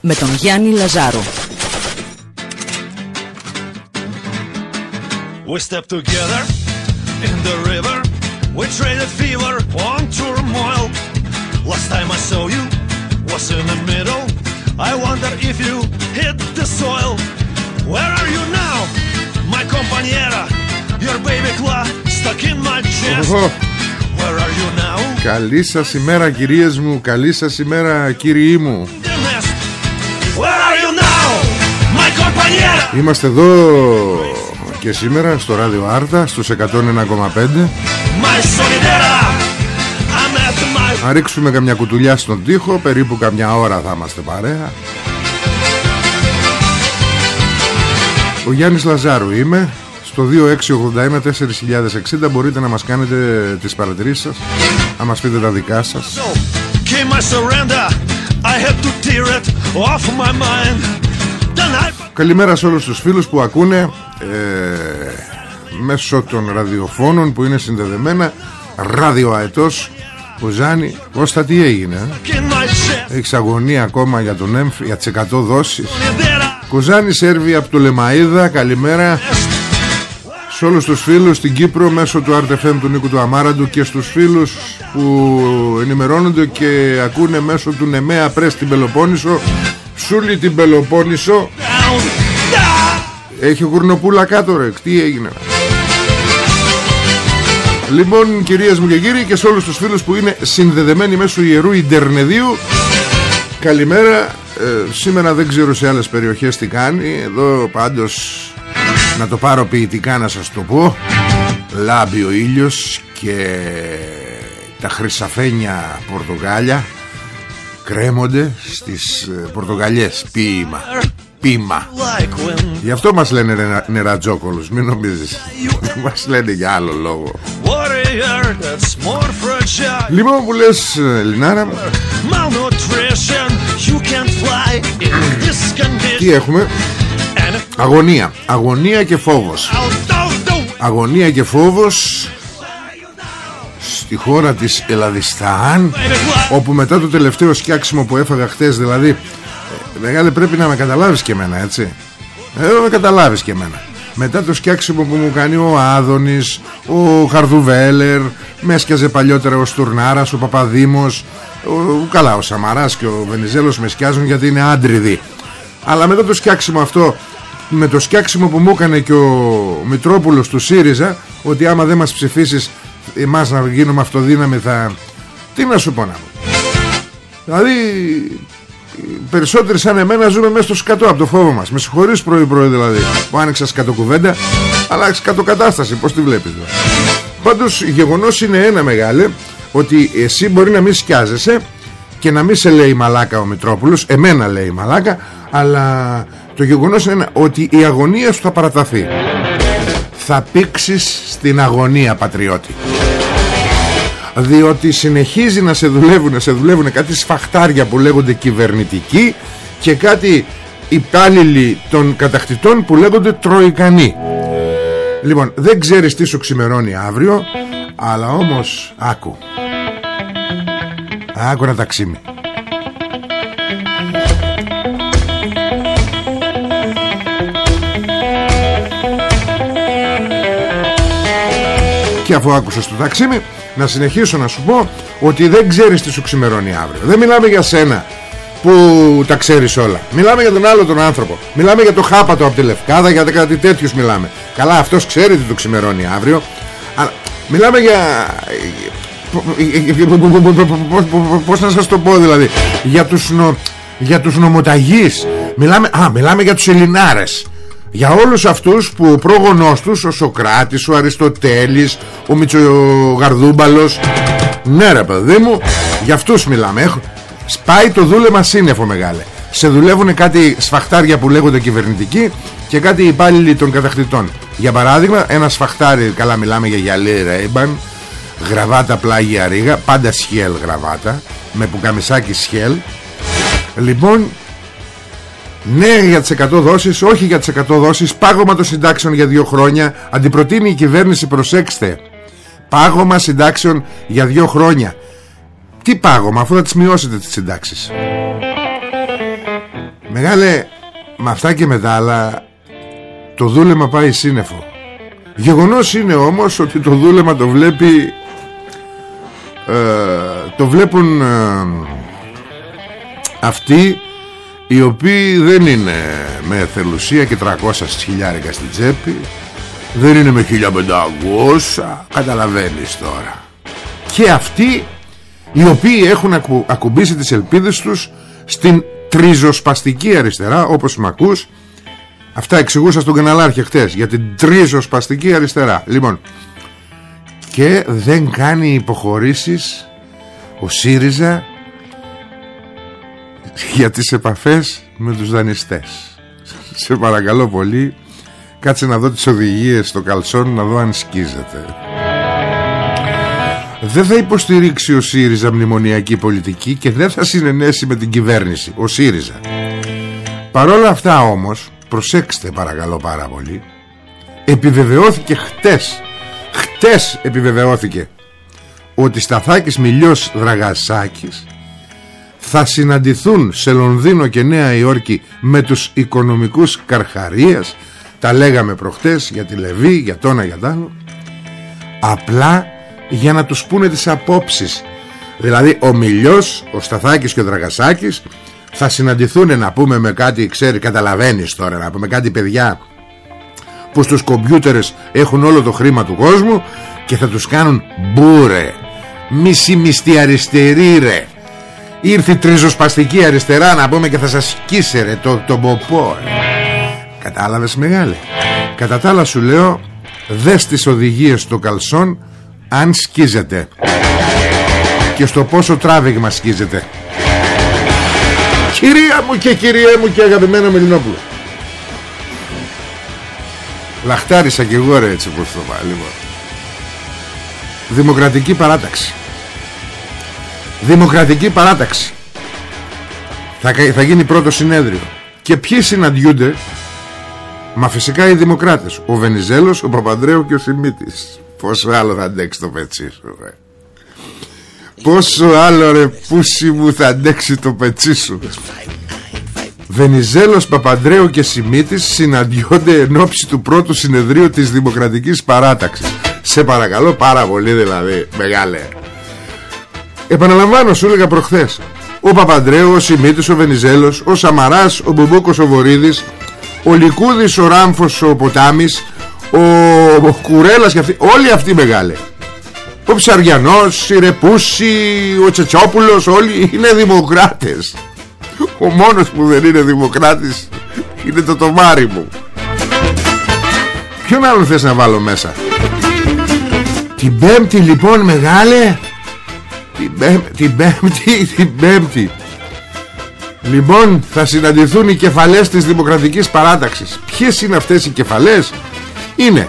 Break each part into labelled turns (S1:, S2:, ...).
S1: με τον Γιάννη Λαζάρου.
S2: We stepped together in the river. We traded fever on turmoil. Last time I saw you was in the middle. I wonder if you hit the soil. Where are you now, my compañera? Your baby claw stuck in my chest. Where are you now?
S3: Καλή σας ημέρα κυρίες μου, καλή σας ημέρα κύριοι μου. Είμαστε εδώ και σήμερα στο ράδιο Άρτα στους 101,5
S2: My solidera. I'm at my
S3: Να ρίξουμε καμιά κουτουλιά στον τοίχο Περίπου καμιά ώρα θα είμαστε παρέα Ο Γιάννης Λαζάρου είμαι Στο 2681-4060 Μπορείτε να μας κάνετε τις παρατηρήσεις σας Να μας πείτε τα δικά σας
S2: So came my surrender. I had to tear it off my mind. Then I
S3: Καλημέρα σε όλους τους φίλους που ακούνε ε, Μέσω των ραδιοφώνων που είναι συνδεδεμένα Ραδιοαετός Κουζάνη Κώστα τι έγινε ε;
S2: in my chest.
S3: Έχεις αγωνία ακόμα για τον έμφυ Για τις 100 δόσεις
S2: Solidera.
S3: Κουζάνη Σέρβη από το Λεμαΐδα Καλημέρα σε όλους τους φίλους στην Κύπρο μέσω του RTFM του Νίκου του Αμάραντου και στους φίλους που ενημερώνονται και ακούνε μέσω του Νεμέα Πρέσ την Πελοπόννησο Σούλη την Πελοπόννησο
S2: Down, down.
S3: Έχει γουρνοπούλα κάτω ρε. Τι έγινε. Λοιπόν κυρίες μου και κύριοι Και σε όλους τους φίλους που είναι συνδεδεμένοι Μέσω ιερού Ιντερνεδίου Καλημέρα. Ε, Σήμερα δεν ξέρω σε άλλες περιοχές τι κάνει. Εδώ πάντως Να το πάρω ποιητικά να σας το πω. Λάμπει ο ήλιος Και τα χρυσαφένια πορτογάλια Κρέμονται στις ε, πορτογαλιές Ποίημα Πίμα
S2: Like wind.
S3: Γι' αυτό μας λένε νερα- νερατζόκολους Μην νομίζεις Μας λένε για άλλο λόγο
S2: Warrior that's more fragile.
S3: Λοιπόν που λες ε, Λινάρα
S2: Malnutrition. You can't fly in this condition.
S3: Τι έχουμε;
S2: And
S3: Αγωνία Αγωνία και φόβος
S2: out of the way.
S3: Αγωνία και φόβος Στη χώρα της Ελλαδιστάν Όπου μετά το τελευταίο σκιάξιμο που έφαγα χτες Δηλαδή ε, Μεγάλε πρέπει να με καταλάβεις και εμένα έτσι. Ε, με καταλάβεις και εμένα. Μετά το σκιάξιμο που μου κάνει ο Άδωνης Ο Χαρδουβέλερ Με έσκιαζε παλιότερα ο Στουρνάρας Ο Παπαδήμος ο, Καλά ο Σαμαράς και ο Βενιζέλος με σκιάζουν γιατί είναι άντριδοι. Αλλά μετά το σκιάξιμο αυτό Με το σκιάξιμο που μου έκανε και ο Μητρόπουλος του ΣΥΡΙΖΑ Ότι άμα δεν μας ψηφίσεις Εμάς να γίνουμε αυτοδύναμοι θα Τι να σου πω να πω. Δηλαδή περισσότεροι σαν εμένα ζούμε μέσα στο σκατό από το φόβο μας. Με συγχωρείς πρωί πρωί δηλαδή που άνοιξα σκατοκουβέντα, αλλά σκατοκατάσταση, πώς τη βλέπεις δηλαδή. Πάντως γεγονός είναι ένα μεγάλε, ότι εσύ μπορεί να μην σκιάζεσαι και να μην σε λέει μαλάκα ο Μητρόπουλος, εμένα λέει μαλάκα, αλλά το γεγονός είναι ένα, ότι η αγωνία σου θα παραταθεί. Θα πήξεις στην αγωνία πατριώτη διότι συνεχίζει να σε δουλεύουν, να σε δουλεύουν κάτι σφαχτάρια που λέγονται κυβερνητικοί και κάτι υπάλληλοι των κατακτητών που λέγονται τροϊκανοί. Λοιπόν, δεν ξέρεις τι σου ξημερώνει αύριο, αλλά όμως άκου. Άκου ένα ταξίμι. Και αφού άκουσες το ταξίμι Να συνεχίσω να σου πω Ότι δεν ξέρεις τι σου ξημερώνει αύριο. Δεν μιλάμε για σένα που τα ξέρεις όλα. Μιλάμε για τον άλλο τον άνθρωπο. Μιλάμε για το χάπατο από τη Λευκάδα Για κάτι τέτοιους μιλάμε. Καλά αυτός ξέρει τι το ξημερώνει αύριο Αλλά μιλάμε για Πώς να σας το πω δηλαδή Για τους, νο... για τους νομοταγείς. Μιλάμε... Α, μιλάμε για τους Ελληνάρες για όλους αυτούς που ο πρόγονός τους Ο Σοκράτης, ο Αριστοτέλης Ο Μητσογαρδούμπαλος Ναι ρε παιδί μου Για αυτούς μιλάμε. Σπάει το δούλεμα σύννεφο μεγάλε. Σε δουλεύουν κάτι σφαχτάρια που λέγονται κυβερνητικοί Και κάτι υπάλληλοι των κατακτητών. Για παράδειγμα ένα σφαχτάρι Καλά μιλάμε για γυαλί Ρέιμπαν Γραβάτα πλάγια ρίγα Πάντα σχέλ γραβάτα Με πουκαμισάκι σχέλ Λοιπόν ναι για τις 100 δόσεις Όχι για τις 100 δόσεις Πάγωμα των συντάξεων για δύο χρόνια. Αντιπροτείνει η κυβέρνηση προσέξτε. Πάγωμα συντάξεων για δύο χρόνια. Τι πάγωμα αφού θα τις μειώσετε τις συντάξεις. Μεγάλε Με αυτά και με τα άλλα Το δούλεμα πάει σύννεφο. Γεγονός είναι όμως ότι το δούλεμα το βλέπει ε, Το βλέπουν ε, Αυτοί οι οποίοι δεν είναι με θελουσία και 300 χιλιάρικα στην τσέπη δεν είναι με 1500 καταλαβαίνεις τώρα. Και αυτοί οι οποίοι έχουν ακου, ακουμπήσει τις ελπίδες τους στην τριζοσπαστική αριστερά όπως με ακούς αυτά εξηγούσα στον καναλάρχη χτες για την τριζοσπαστική αριστερά. Λοιπόν και δεν κάνει υποχωρήσεις ο ΣΥΡΙΖΑ για τις επαφές με τους δανειστές. Σε παρακαλώ πολύ κάτσε να δω τις οδηγίες στο καλσόν να δω αν σκίζεται. Δεν θα υποστηρίξει ο ΣΥΡΙΖΑ μνημονιακή πολιτική και δεν θα συνενέσει με την κυβέρνηση ο ΣΥΡΙΖΑ. Παρόλα αυτά όμως προσέξτε παρακαλώ πάρα πολύ επιβεβαιώθηκε χτες χτες επιβεβαιώθηκε ότι Σταθάκης Μιλιός Δραγασάκης θα συναντηθούν σε Λονδίνο και Νέα Υόρκη με τους οικονομικούς καρχαρίες. Τα λέγαμε προχτές για τη Λεβή, για τόνα για τ' απλά για να τους πούνε τις απόψεις. Δηλαδή ο Μιλιός, ο Σταθάκης και ο Δραγασάκης θα συναντηθούν να πούμε με κάτι ξέρει καταλαβαίνεις τώρα να πούμε κάτι παιδιά που στους κομπιούτερες έχουν όλο το χρήμα του κόσμου και θα τους κάνουν μπούρε μισή μισθή αριστερή ρε Ήρθε η τριζοσπαστική αριστερά να πούμε και θα σας σκίσερε το, το μποπό Κατάλαβες μεγάλε; Κατά τα άλλα σου λέω Δες τις οδηγίες στο καλσόν Αν σκίζεται. Και στο πόσο τράβηγμα σκίζεται. Κυρία μου και κυρία μου και αγαπημένο Μελινόπουλο. Λαχτάρισα και εγώ ρε έτσι πως το πάλι Δημοκρατική παράταξη Δημοκρατική παράταξη θα, θα γίνει πρώτο συνέδριο Και ποιοι συναντιούνται; Μα φυσικά οι δημοκράτες Ο Βενιζέλος, ο Παπανδρέου και ο Σιμίτης Πόσο άλλο θα αντέξει το πετσί σου ρε. Πόσο άλλο ρε πούσι μου θα αντέξει το πετσί σου Βενιζέλος, Παπαντρέου και Σιμίτης συναντιόνται εν ώψη του πρώτου συνεδρίου της Δημοκρατικής Παράταξης. Σε παρακαλώ πάρα πολύ δηλαδή, μεγάλε. Επαναλαμβάνω σου έλεγα προχθές. Ο Παπαντρέου, ο Σιμίτης, ο Βενιζέλος Ο Σαμαράς, ο Μπουμπούκος, ο Βορύδης Ο Λικούδης, ο Ράμφος, ο Ποτάμης Ο, ο Κουρέλας και αυτοί Όλοι αυτοί μεγάλε Ο Ψαριανός, η Ρεπούση Ο Τσετσόπουλος Όλοι είναι δημοκράτες. Ο μόνος που δεν είναι δημοκράτης Είναι το τομάρι μου. Ποιον άλλον θες να βάλω μέσα; Την πέμπτη λοιπόν μεγάλε την, την πέμπτη Την πέμπτη. Λοιπόν θα συναντηθούν οι κεφαλές της Δημοκρατικής Παράταξης. Ποιες είναι αυτές οι κεφαλές; Είναι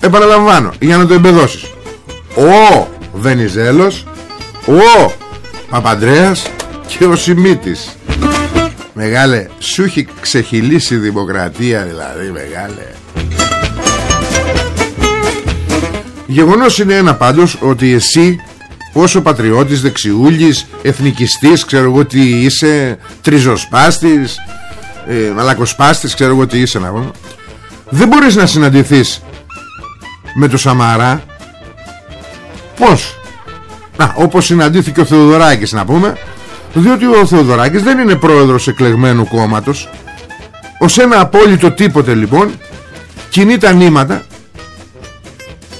S3: Επαναλαμβάνω για να το εμπεδώσεις. Ο Βενιζέλος Ο Παπαντρέας Και ο Σιμίτης. Μεγάλε Σου έχει ξεχυλήσει η δημοκρατία δηλαδή Μεγάλε. Γεγονός είναι ένα πάντως Ότι εσύ Όσο πατριώτης, δεξιούλης, εθνικιστής Ξέρω εγώ τι είσαι Τριζοσπάστης ε, Μαλακοσπάστης ξέρω εγώ τι είσαι να πω. Δεν μπορείς να συναντηθείς Με το Σαμαρά. Πώς; Να όπως συναντήθηκε ο Θεοδωράκης να πούμε. Διότι ο Θεοδωράκης δεν είναι πρόεδρος εκλεγμένου κόμματος. Ως ένα απόλυτο τίποτε λοιπόν Κινεί τα νήματα.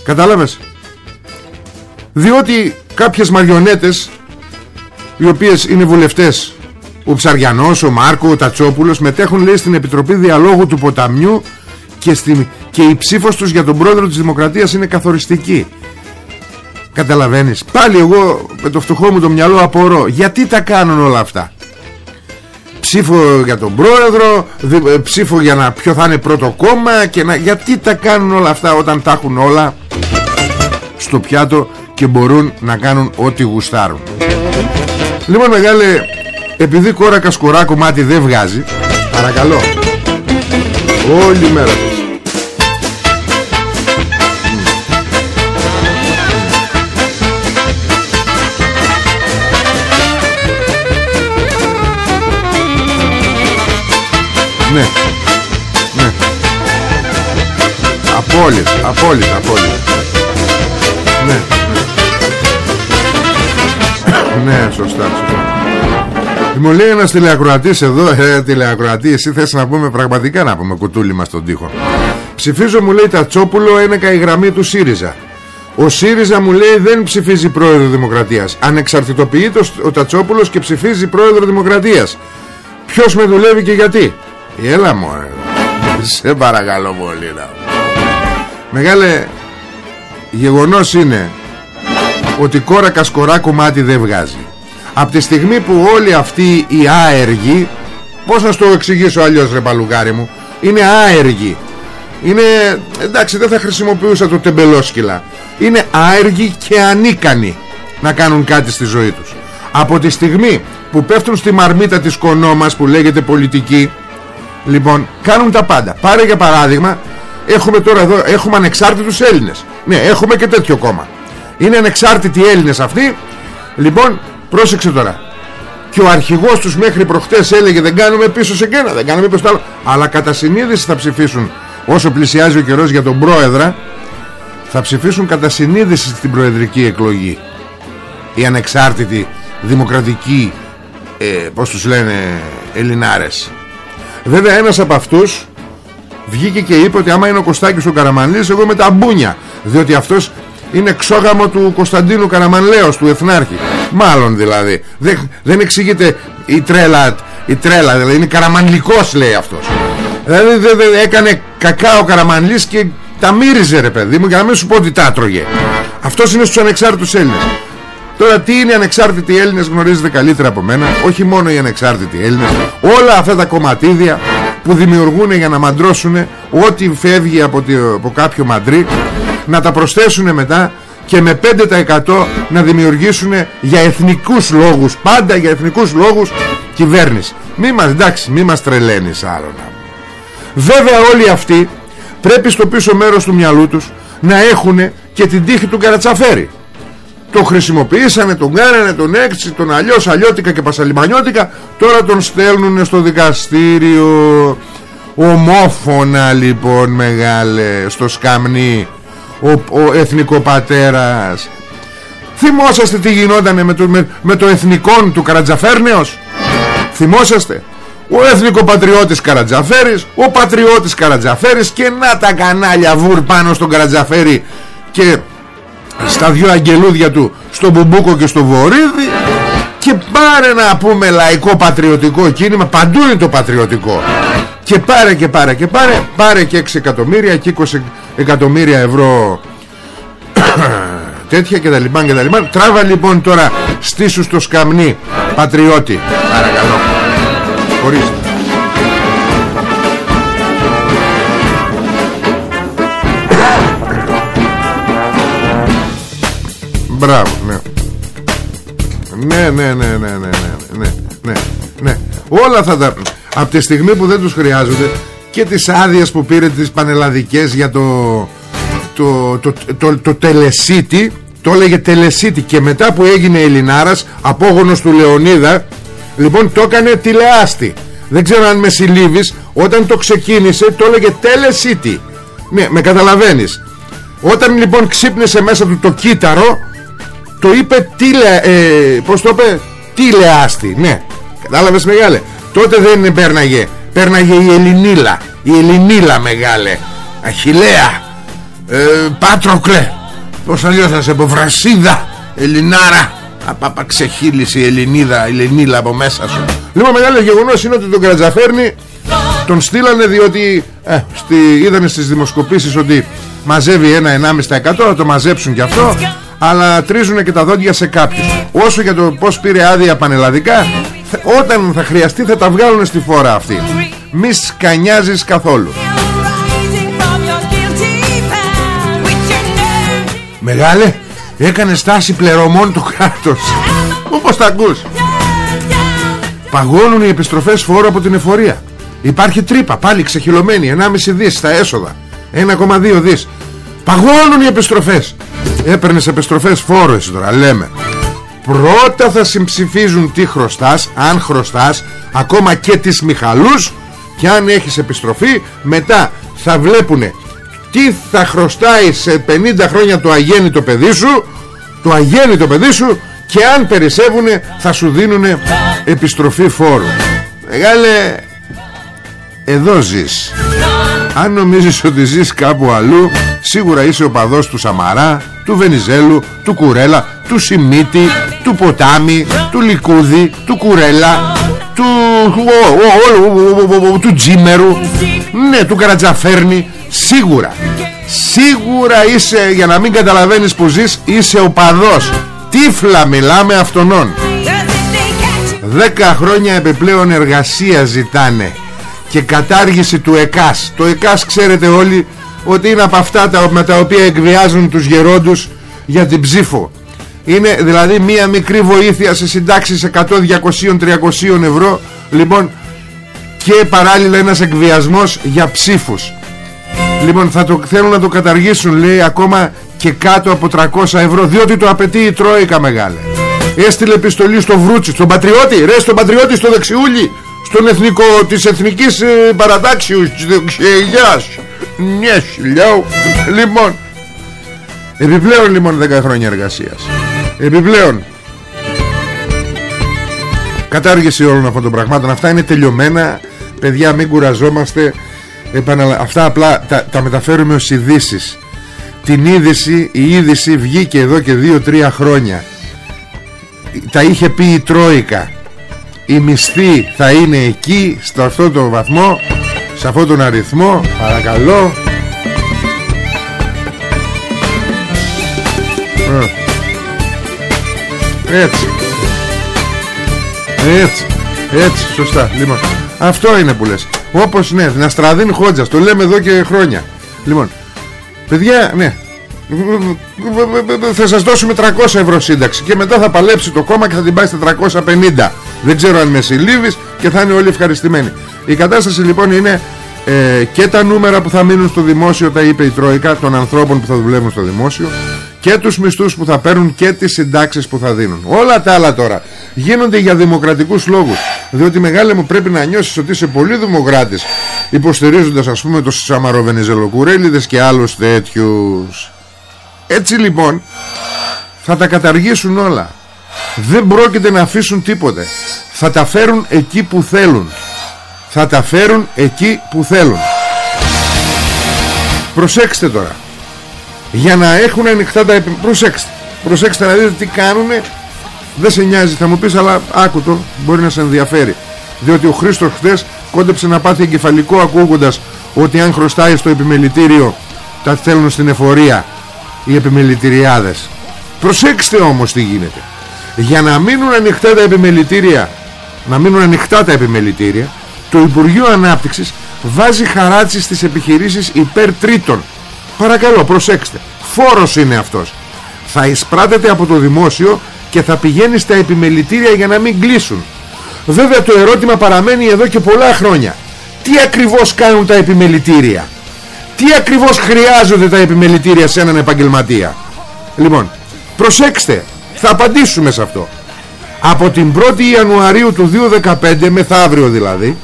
S3: Κατάλαβες; Διότι κάποιες μαριονέτες Οι οποίες είναι βουλευτές Ο Ψαριανός, ο Μάρκο, ο Τατσόπουλος Μετέχουν λέει στην Επιτροπή Διαλόγου του Ποταμιού και, στην, και η ψήφος τους για τον πρόεδρο της Δημοκρατίας είναι καθοριστική. Καταλαβαίνεις. Πάλι εγώ με το φτωχό μου το μυαλό απορώ. Γιατί τα κάνουν όλα αυτά; Ψήφο για τον πρόεδρο ε, Ψήφο για να ποιο θα είναι πρώτο κόμμα και να, Γιατί τα κάνουν όλα αυτά όταν τα έχουν όλα Στο πιάτο; Και μπορούν να κάνουν ό,τι γουστάρουν Λοιπόν μεγάλε Επειδή κόρακα σκορά κομμάτι δεν βγάζει Παρακαλώ Όλη μέρα Ναι. Ναι. Απόλυτα, απόλυτα, απόλυτα. Ναι. Ναι, ναι σωστά, σωστά. Μου λέει ένας τηλεακροατής εδώ. Ε, Τηλεακροατή εσύ θες να πούμε πραγματικά Να πούμε κουτούλι μας στον τοίχο. Ψηφίζω μου λέει Τατσόπουλο είναι καη του ΣΥΡΙΖΑ. Ο ΣΥΡΙΖΑ μου λέει δεν ψηφίζει πρόεδρο Δημοκρατίας. Ανεξαρτητοποιείται ο Τατσόπουλος και ψηφίζει πρόεδρο Δημοκρατίας. Ποιος με δουλεύει και γιατί; Έλα μωρέ. Σε παρακαλώ πολύ να. Μεγάλε Γεγονός είναι Ότι κόρα κασκορά κομμάτι δεν βγάζει. Από τη στιγμή που όλοι αυτοί οι άεργοι Πώς να στο εξηγήσω αλλιώς ρε παλουγάρι μου Είναι άεργοι. Είναι εντάξει δεν θα χρησιμοποιούσα το τεμπελόσκυλα. Είναι άεργοι και ανίκανοι Να κάνουν κάτι στη ζωή τους. Από τη στιγμή που πέφτουν στη μαρμίτα της κονόμας Που λέγεται πολιτική Λοιπόν κάνουν τα πάντα. Πάρε για παράδειγμα Έχουμε τώρα εδώ Έχουμε ανεξάρτητους Έλληνες. Ναι έχουμε και τέτοιο κόμμα Είναι ανεξάρτητοι Έλληνες αυτοί. Λοιπόν πρόσεξε τώρα. Και ο αρχηγός τους μέχρι προχτές έλεγε Δεν κάνουμε πίσω σε κένα Δεν κάνουμε πίσω άλλο Αλλά κατά συνείδηση θα ψηφίσουν Όσο πλησιάζει ο καιρός για τον πρόεδρα Θα ψηφίσουν κατά συνείδηση Στην προεδρική εκλογή. Οι ανεξάρτητοι Δημοκρατικοί ε, Πώς τους λένε Ελληνάρες. Βέβαια ένας από αυτούς βγήκε και είπε ότι άμα είναι ο Κωστάκης ο Καραμανλής εγώ με τα μπούνια διότι αυτός είναι ξόγαμο του Κωνσταντίνου Καραμανλέως του Εθνάρχη. Μάλλον δηλαδή. Δεν, δεν εξηγείται η τρέλα η τρέλα δηλαδή. Είναι καραμανλικός λέει αυτός. Δηλαδή δεν, δεν έκανε κακά ο Καραμανλής και τα μύριζε ρε παιδί μου για να μην σου πω ότι τα τρώγε αυτός είναι στους ανεξάρτητους Έλληνες. Τώρα τι είναι οι ανεξάρτητοι Έλληνες γνωρίζετε καλύτερα από μένα. Όχι μόνο οι ανεξάρτητοι Έλληνες Όλα αυτά τα κομματίδια που δημιουργούν για να μαντρώσουν Ό,τι φεύγει από, από κάποιο μαντρί Να τα προσθέσουν μετά Και με 5% να δημιουργήσουν Για εθνικούς λόγους Πάντα για εθνικούς λόγους Κυβέρνηση. Μη μας εντάξει μη μας τρελαίνεις άλλο Βέβαια όλοι αυτοί Πρέπει στο πίσω μέρος του μυαλού τους Να έχουν και την τύχη του Καρατσαφέρη. Το χρησιμοποιήσανε, τον κάνανε, τον έξι, τον αλλιώς αλλιώτικα και πασαλιμανιώτικα τώρα τον στέλνουν στο δικαστήριο. Ομόφωνα λοιπόν μεγάλε στο σκαμνί ο, ο εθνικοπατέρας θυμόσαστε τι γινότανε με το, με, το εθνικόν του Καρατζαφέρνεως θυμόσαστε; Ο εθνικοπατριώτης Καρατζαφέρης ο πατριώτης Καρατζαφέρης και να τα κανάλια βουρ πάνω στον Καρατζαφέρη και στα δυο αγγελούδια του στο Μπουμπούκο και στο Βορύδι και πάρε να πούμε λαϊκό πατριωτικό κίνημα παντού είναι το πατριωτικό και πάρε και πάρε και πάρε πάρε και 6 εκατομμύρια και 20 εκατομμύρια ευρώ. Τέτοια και τα λοιπά και τα λοιπά. Τράβα λοιπόν τώρα στήσου στο σκαμνί πατριώτη. Παρακαλώ. Χωρίς. Μπράβο, ναι. Ναι, ναι, ναι, ναι, ναι, ναι, ναι, ναι, Όλα θα τα... Από τη στιγμή που δεν τους χρειάζονται και τις άδειες που πήρε τις πανελλαδικές για το... Το, το, το, το, τελεσίτη το έλεγε τελεσίτη και μετά που έγινε Ελληνάρας απόγονος του Λεωνίδα λοιπόν το έκανε τηλεάστη. Δεν ξέρω αν με συλλήβεις όταν το ξεκίνησε το έλεγε τελεσίτη. Ναι, με καταλαβαίνεις. Όταν λοιπόν ξύπνησε μέσα του το κύτταρο το είπε τηλε, ε, πώς το είπε Τι λεάστη ναι Κατάλαβες μεγάλε Τότε δεν πέρναγε. Πέρναγε η Ελληνίλα. Η Ελληνίλα μεγάλε. Αχιλέα ε, Πάτροκλε. Πώς αλλιώς θα σε πω Βρασίδα. Ελληνάρα. Απάπα ξεχύλισε η Ελληνίδα Η Ελληνίλα από μέσα σου. Λοιπόν μεγάλος γεγονός είναι ότι τον Κρατζαφέρνη Τον στείλανε διότι ε, στη, Είδανε στις δημοσκοπήσεις ότι Μαζεύει ένα 1,5% Θα το μαζέψουν κι αυτό αλλά τρίζουν και τα δόντια σε κάποιους. Όσο για το πως πήρε άδεια πανελλαδικά όταν θα χρειαστεί θα τα βγάλουν στη φορά αυτή. Μη σκανιάζεις καθόλου. Μεγάλε έκανε στάση πληρωμών του κράτος όπως τα ακούς. Παγώνουν οι επιστροφές φόρου από την εφορία. Υπάρχει τρύπα πάλι ξεχυλωμένη 1,5 δις στα έσοδα. 1,2 δις. Παγώνουν οι επιστροφές. Έπαιρνες επιστροφές φόρου εσύ τώρα λέμε πρώτα θα συμψηφίζουν τι χρωστάς αν χρωστάς ακόμα και τις Μιχαλούς και αν έχεις επιστροφή μετά θα βλέπουνε τι θα χρωστάει σε 50 χρόνια το αγέννητο παιδί σου το αγέννητο παιδί σου και αν περισσεύουνε θα σου δίνουνε επιστροφή φόρου. Μεγάλε εδώ ζεις. Αν νομίζεις ότι ζεις κάπου αλλού Σίγουρα είσαι ο παδός του Σαμαρά Του Βενιζέλου, του Κουρέλα Του Σιμίτη, του Ποτάμι Του Λικούδη, του Κουρέλα Του, του Τζίμερου. Ναι, του Καρατζαφέρνη Σίγουρα. Σίγουρα είσαι, για να μην καταλαβαίνεις που ζεις Είσαι ο παδός. Τύφλα μιλάμε αυτονών. Δέκα χρόνια επιπλέον εργασία ζητάνε και κατάργηση του ΕΚΑΣ. Το ΕΚΑΣ ξέρετε όλοι ότι είναι από αυτά τα, με τα οποία εκβιάζουν τους γερόντους για την ψήφο είναι δηλαδή μία μικρή βοήθεια σε συντάξεις 100, 200, 300 ευρώ. Λοιπόν και παράλληλα ένας εκβιασμός για ψήφους. Λοιπόν θα το θέλουν να το καταργήσουν λέει ακόμα και κάτω από 300 ευρώ διότι το απαιτεί η Τρόικα μεγάλε έστειλε επιστολή στο Βρούτσι στον Πατριώτη ρε στον Πατριώτη στο Δεξιούλι στον εθνικό της εθνικής ε, παρατάξεως της δεξιαγιάς ναι λέω. Λοιπόν επιπλέον λοιπόν 10 χρόνια εργασίας επιπλέον κατάργηση όλων αυτών των πραγμάτων. Αυτά είναι τελειωμένα. Παιδιά μην κουραζόμαστε. Επαναλα... αυτά απλά τα, τα μεταφέρουμε ως ειδήσεις. την είδηση η είδηση βγήκε εδώ και 2-3 χρόνια. Τα είχε πει η Τρόικα. Η μισθή θα είναι εκεί στο αυτό το βαθμό σε αυτόν τον αριθμό. Παρακαλώ έτσι. Έτσι. Έτσι σωστά λοιπόν αυτό είναι που λες. Όπως ναι να στραδίνει χόντζας. Το λέμε εδώ και χρόνια. Λοιπόν παιδιά ναι. Θα σας δώσουμε 300 ευρώ σύνταξη και μετά θα παλέψει το κόμμα και θα την πάει στα 350 δεν ξέρω αν με συλλήβεις και θα είναι όλοι ευχαριστημένοι. Η κατάσταση λοιπόν είναι ε, και τα νούμερα που θα μείνουν στο δημόσιο τα είπε η Τρόικα των ανθρώπων που θα δουλεύουν στο δημόσιο και τους μισθούς που θα παίρνουν και τις συντάξεις που θα δίνουν. Όλα τα άλλα τώρα γίνονται για δημοκρατικούς λόγους διότι μεγάλε μου πρέπει να νιώσεις ότι είσαι πολύ δημοκράτης υποστηρίζοντας ας πούμε τους Σαμαροβενιζελοκουρέλιδες και άλλους τέτοιους. Έτσι λοιπόν θα τα καταργήσουν όλα. Δεν πρόκειται να αφήσουν τίποτε. Θα τα φέρουν εκεί που θέλουν. Θα τα φέρουν εκεί που θέλουν. Προσέξτε τώρα για να έχουν ανοιχτά τα επι... προσέξτε προσέξτε να δείτε τι κάνουνε. Δεν σε νοιάζει θα μου πεις αλλά άκου το μπορεί να σε ενδιαφέρει. Διότι ο Χρήστος χθες κόντεψε να πάθει εγκεφαλικό ακούγοντας ότι αν χρωστάει στο επιμελητήριο τα θέλουν στην εφορία οι επιμελητηριάδες. Προσέξτε όμως τι γίνεται. Για να μείνουν ανοιχτά τα επιμελητήρια να μείνουν ανοιχτά τα επιμελητήρια το Υπουργείο Ανάπτυξης βάζει χαράτσι στις επιχειρήσεις υπέρ τρίτων παρακαλώ προσέξτε. Φόρος είναι αυτός. Θα εισπράτεται από το δημόσιο και θα πηγαίνει στα επιμελητήρια για να μην κλείσουν. Βέβαια το ερώτημα παραμένει εδώ και πολλά χρόνια. Τι ακριβώς κάνουν τα επιμελητήρια; Τι ακριβώς χρειάζονται τα επιμελητήρια σε έναν επαγγελματία; Λοιπόν προσέξτε θα απαντήσουμε σε αυτό. Από την 1η Ιανουαρίου του 2015 μεθαύριο δηλαδή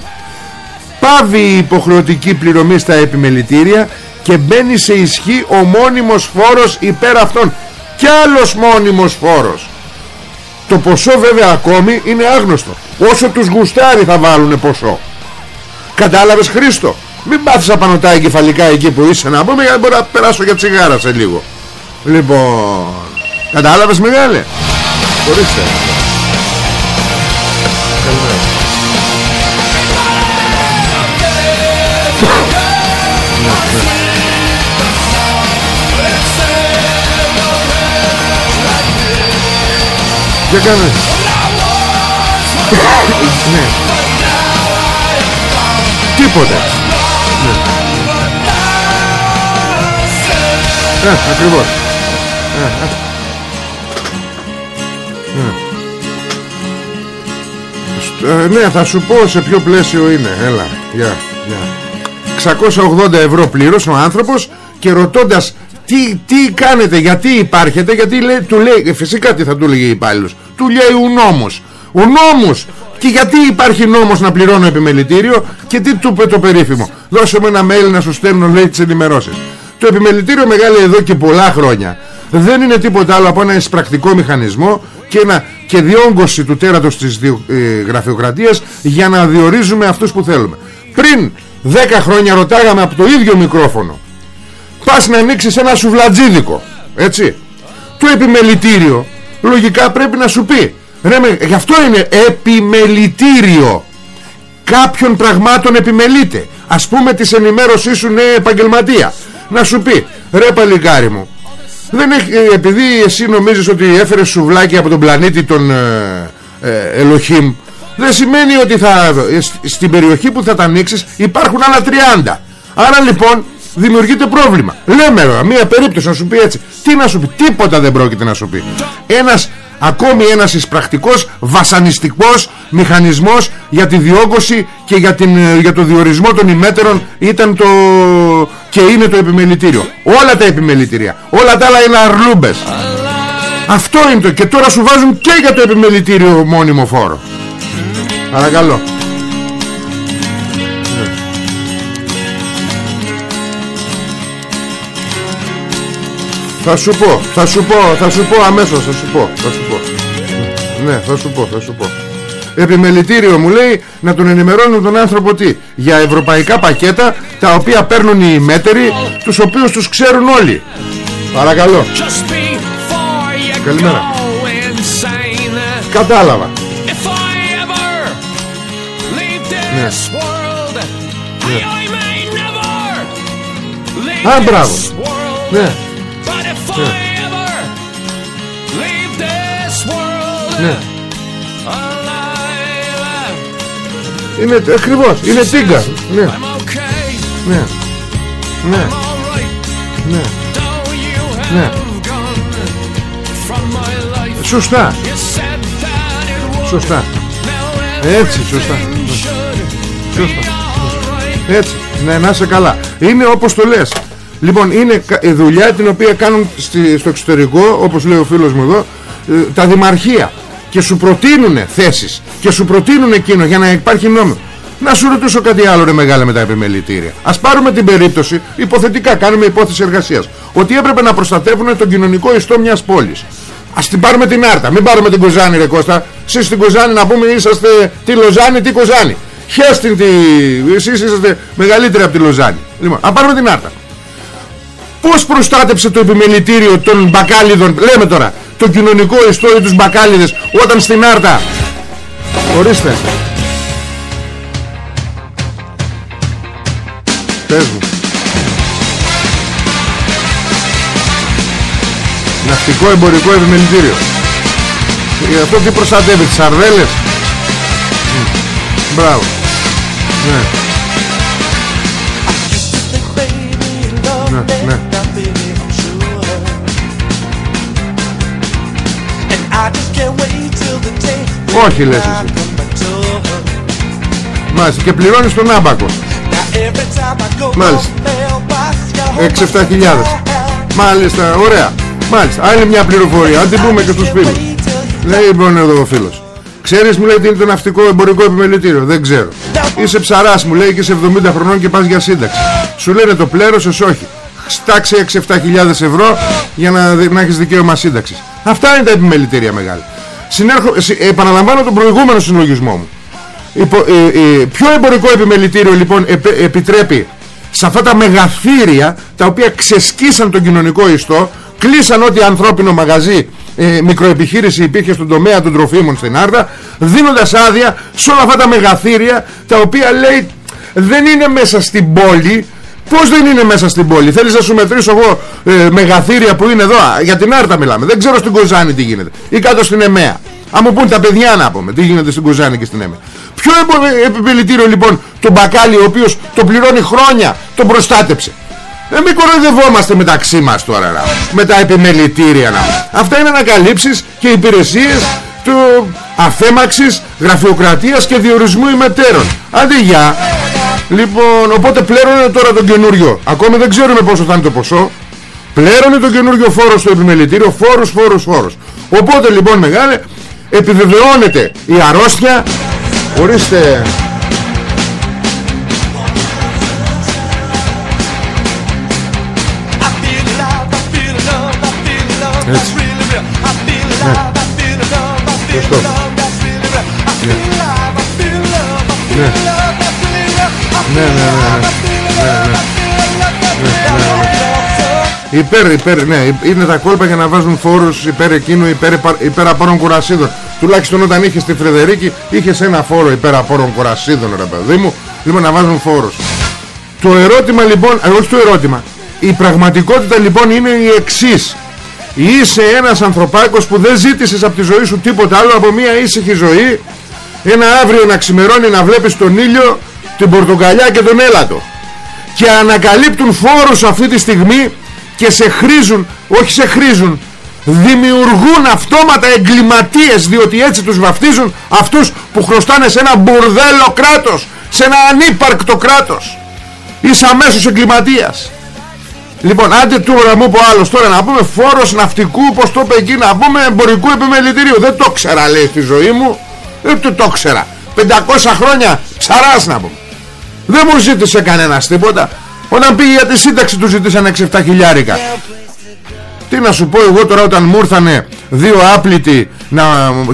S3: πάβει η υποχρεωτική πληρωμή στα επιμελητήρια και μπαίνει σε ισχύ ο μόνιμος φόρος υπέρ αυτών. Κι άλλος μόνιμος φόρος. Το ποσό βέβαια ακόμη είναι άγνωστο. Όσο τους γουστάρει θα βάλουν ποσό. Κατάλαβες Χρήστο; Μην πάθεις απάνω τα εγκεφαλικά εκεί που είσαι να πούμε Γιατί μπορώ να περάσω για τσιγάρα σε λίγο. Λοιπόν Κατάλαβες μεγάλε; Ορίστε Για κάνε Ναι Τίποτε ναι. Ε, ακριβώς ε, ε. Ε, ναι, θα σου πω σε ποιο πλαίσιο είναι. Έλα, γεια, γεια. 680 ευρώ πλήρωσε ο άνθρωπος και ρωτώντας τι, τι κάνετε, γιατί υπάρχετε, γιατί λέει, του λέει, ε, φυσικά τι θα του λέγει υπάλληλος. Του λέει ο νόμος. Ο νόμος. Και γιατί υπάρχει νόμος να πληρώνω επιμελητήριο και τι του είπε το περίφημο. Δώσε μου ένα mail να σου στέλνω λέει τις ενημερώσεις. Το επιμελητήριο μεγάλη εδώ και πολλά χρόνια δεν είναι τίποτα άλλο από ένα εισπρακτικό μηχανισμό και, ένα, και διόγκωση του τέρατος της διο, ε, γραφειοκρατίας για να διορίζουμε αυτούς που θέλουμε. Πριν 10 χρόνια ρωτάγαμε από το ίδιο μικρόφωνο. Πας να ανοίξεις ένα σουβλατζίδικο έτσι. Το επιμελητήριο λογικά πρέπει να σου πει ρε, με, γι' αυτό είναι επιμελητήριο. Κάποιων πραγμάτων επιμελείται. Ας πούμε της ενημέρωσής σου νέα επαγγελματία. Να σου πει ρε παλικάρι μου δεν έχει, ε, επειδή εσύ νομίζεις ότι έφερες σουβλάκι από τον πλανήτη των ε, ε, Ελοχήμ δεν σημαίνει ότι θα, ε, στην περιοχή που θα τα ανοίξεις υπάρχουν άλλα 30 άρα λοιπόν δημιουργείται πρόβλημα. Λέμε μία περίπτωση να σου πει έτσι. Τι να σου πει, τίποτα δεν πρόκειται να σου πει. Ένας ακόμη ένας εισπρακτικός βασανιστικός μηχανισμός για τη διόγκωση και για, την, ε, για το διορισμό των ημέτερων ήταν το και είναι το επιμελητήριο. Όλα τα επιμελητήρια. Όλα τα άλλα είναι αρλούμπες. Αυτό είναι το και τώρα σου βάζουν και για το επιμελητήριο μόνιμο φόρο παρακαλώ. Θα σου πω, θα σου πω, θα σου πω αμέσως, θα σου πω, θα σου πω. Ναι, θα σου πω, θα σου πω. Επιμελητήριο μου λέει να τον ενημερώνουν τον άνθρωπο τι Για ευρωπαϊκά πακέτα τα οποία παίρνουν οι μέτεροι Τους οποίους τους ξέρουν όλοι. Παρακαλώ. Καλημέρα. Κατάλαβα Ναι Ναι Α, μπράβο Ναι ναι. Είναι ακριβώς, είναι τίγκα. Ναι. Ναι. Ναι. Ναι. Ναι. Σωστά. Σωστά. Έτσι, σωστά. Σωστά. Έτσι, ναι, να είσαι καλά. Είναι όπως το λες. Λοιπόν, είναι η δουλειά την οποία κάνουν στο εξωτερικό, όπως λέει ο φίλος μου εδώ, ε, τα δημαρχία και σου προτείνουν θέσεις και σου προτείνουν εκείνο για να υπάρχει νόμο. Να σου ρωτήσω κάτι άλλο ρε μεγάλα με τα επιμελητήρια. Ας πάρουμε την περίπτωση, υποθετικά κάνουμε υπόθεση εργασίας, ότι έπρεπε να προστατεύουν τον κοινωνικό ιστό μιας πόλης. Ας την πάρουμε την Άρτα, μην πάρουμε την Κοζάνη ρε Κώστα. Εσείς στην Κοζάνη να πούμε είσαστε τη Λοζάνη, τι Κοζάνη. Χέστην τη... Εσείς είσαστε μεγαλύτεροι από τη Λοζάνη. Λοιπόν, α πάρουμε την Άρτα. Πώς προστάτεψε το επιμελητήριο των μπακάλιδων, λέμε τώρα, το κοινωνικό ιστό τους μπακάλιδες όταν στην Άρτα; Ορίστε πες μου ναυτικό εμπορικό επιμελητήριο για αυτό τι προστατεύει τις σαρδέλες μπράβο. Ναι. Ναι, ναι. Όχι λες εσύ. Μάλιστα και πληρώνεις τον άμπακο. Μάλιστα. 6-7 χιλιάδες. Μάλιστα ωραία. Μάλιστα άλλη μια πληροφορία Αν την πούμε και στους φίλους. Λέει λοιπόν εδώ ο φίλος Ξέρεις μου λέει τι είναι το ναυτικό εμπορικό επιμελητήριο. Δεν ξέρω. Είσαι ψαράς μου λέει και σε 70 χρονών και πας για σύνταξη. Σου λένε το πλέρωσες όχι. Στάξε 6-7 χιλιάδες ευρώ Για να, να έχεις δικαίωμα σύνταξης. Αυτά είναι τα επιμελητήρια μεγάλα συνέρχο, επαναλαμβάνω τον προηγούμενο συλλογισμό μου. Υπο, ε, ε, ποιο εμπορικό επιμελητήριο λοιπόν επιτρέπει σε αυτά τα μεγαθύρια τα οποία ξεσκίσαν τον κοινωνικό ιστό κλείσαν ό,τι ανθρώπινο μαγαζί ε, μικροεπιχείρηση υπήρχε στον τομέα των τροφίμων στην Άρδα δίνοντας άδεια σε όλα αυτά τα μεγαθύρια τα οποία λέει δεν είναι μέσα στην πόλη. Πώς δεν είναι μέσα στην πόλη; Θέλεις να σου μετρήσω εγώ ε, μεγαθύρια που είναι εδώ; Για την Άρτα μιλάμε. Δεν ξέρω στην Κοζάνη τι γίνεται. Ή κάτω στην Εμέα Αν μου πούν τα παιδιά να πούμε Τι γίνεται στην Κοζάνη και στην Εμέα Ποιο επιπελητήριο λοιπόν Τον μπακάλι ο οποίος το πληρώνει χρόνια Τον προστάτεψε ε, μην κοροϊδευόμαστε μεταξύ μας τώρα να. Με τα επιμελητήρια να. Αυτά είναι ανακαλύψεις και υπηρεσίες του αφέμαξης, γραφειοκρατίας και διορισμού ημετέρων. Αντί για Λοιπόν, οπότε πλέρωνε τώρα τον καινούριο. Ακόμη δεν ξέρουμε πόσο θα είναι το ποσό. Πλέρωνε τον καινούριο φόρο στο επιμελητήριο. Φόρος, φόρος, φόρος. Οπότε λοιπόν μεγάλε, επιβεβαιώνεται η αρρώστια. Ορίστε. Έτσι. Ναι. Ναι. Ναι, ναι, ναι. Υπέρ, υπέρ, ναι, είναι τα κόλπα για να βάζουν φόρους υπέρ εκείνου, υπέρ, υπέρ απόρων κουρασίδων. Τουλάχιστον όταν είχες τη Φρεδερίκη, είχες ένα φόρο υπέρ απόρων κουρασίδων, ρε παιδί μου, λοιπόν να βάζουν φόρους. Το ερώτημα λοιπόν, ε, όχι το ερώτημα, η πραγματικότητα λοιπόν είναι η εξής. Είσαι ένας ανθρωπάκος που δεν ζήτησες από τη ζωή σου τίποτα άλλο από μια ήσυχη ζωή, ένα αύριο να ξημερώνει να βλέπεις τον ήλιο την πορτοκαλιά και τον έλατο. Και ανακαλύπτουν φόρους αυτή τη στιγμή και σε χρίζουν, όχι σε χρίζουν δημιουργούν αυτόματα εγκληματίες διότι έτσι τους βαφτίζουν αυτούς που χρωστάνε σε ένα μπουρδέλο κράτος σε ένα ανύπαρκτο κράτος. Είσαι αμέσως εγκληματίας λοιπόν άντε τώρα μου πω άλλος τώρα να πούμε φόρος ναυτικού πως το είπε εκεί να πούμε εμπορικού επιμελητηρίου. Δεν το ξέρα λέει στη ζωή μου. Δεν το, το ξέρα. 500 χρόνια ψαράς να πούμε. Δεν μου ζήτησε κανένας τίποτα. Όταν πήγε για τη σύνταξη του ζητήσανε 6-7 χιλιάρικα Τι να σου πω εγώ τώρα όταν μου ήρθανε Δύο άπλητοι να,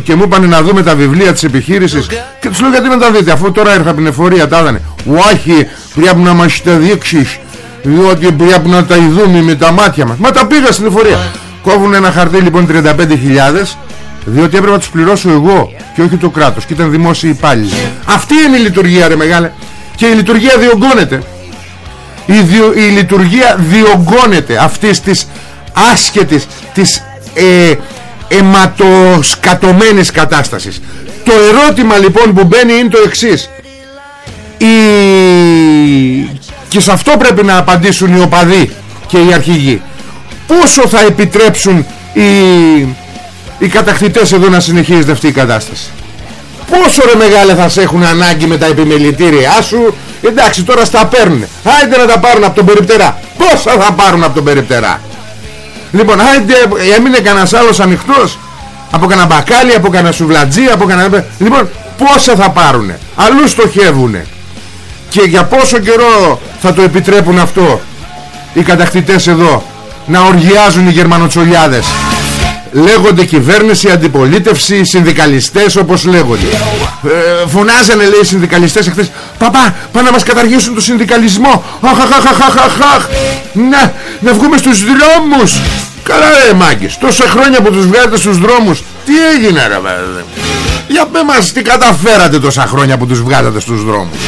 S3: Και μου είπανε να δούμε τα βιβλία της επιχείρησης Και τους λέω γιατί να τα δείτε Αφού τώρα ήρθα από την εφορία τα έδανε Όχι πρέπει να μας τα δείξεις Διότι πρέπει να τα ειδούμε με τα μάτια μας. Μα τα πήγα στην εφορία Κόβουν ένα χαρτί λοιπόν 35.000 διότι έπρεπε να τους πληρώσω εγώ και όχι το κράτος και ήταν δημόσιοι υπάλληλοι. Αυτή είναι η λειτουργία ρε μεγάλε. Και η λειτουργία διωγγώνεται. Η, η λειτουργία διωγγώνεται αυτής της άσχετης της ε, αιματοσκατωμένης κατάστασης. Το ερώτημα λοιπόν που μπαίνει είναι το εξής. Η... και σε αυτό πρέπει να απαντήσουν οι οπαδοί και οι αρχηγοί. Πόσο θα επιτρέψουν οι, οι κατακτητές εδώ να συνεχίζεται αυτή η κατάσταση; Πόσο ρε μεγάλε θα σε έχουν ανάγκη με τα επιμελητήριά σου; Εντάξει τώρα στα παίρνουν Άιντε να τα πάρουν από τον περιπτερά. Πόσα θα πάρουν από τον περιπτερά; Λοιπόν άιντε έμεινε κανένας άλλος ανοιχτός; Από κανένα μπακάλι, από κανένα σουβλατζί από κανένα... Λοιπόν πόσα θα πάρουνε; Αλλού στοχεύουνε Και για πόσο καιρό θα το επιτρέπουν αυτό Οι κατακτητές εδώ Να οργιάζουν οι γερμανοτσολιάδες; Λέγονται κυβέρνηση, αντιπολίτευση, συνδικαλιστές όπως λέγονται. Ε, Φωνάζανε λέει οι συνδικαλιστές εχθές Παπά, πάνε να μας καταργήσουν το συνδικαλισμό Αχ, Να, να βγούμε στους δρόμους. Καλά ρε μάγκες Τόσα χρόνια που τους βγάζετε στους δρόμους. Τι έγινε ρε βέβαια Για πέ μας τι καταφέρατε τόσα χρόνια που τους βγάζατε στους δρόμους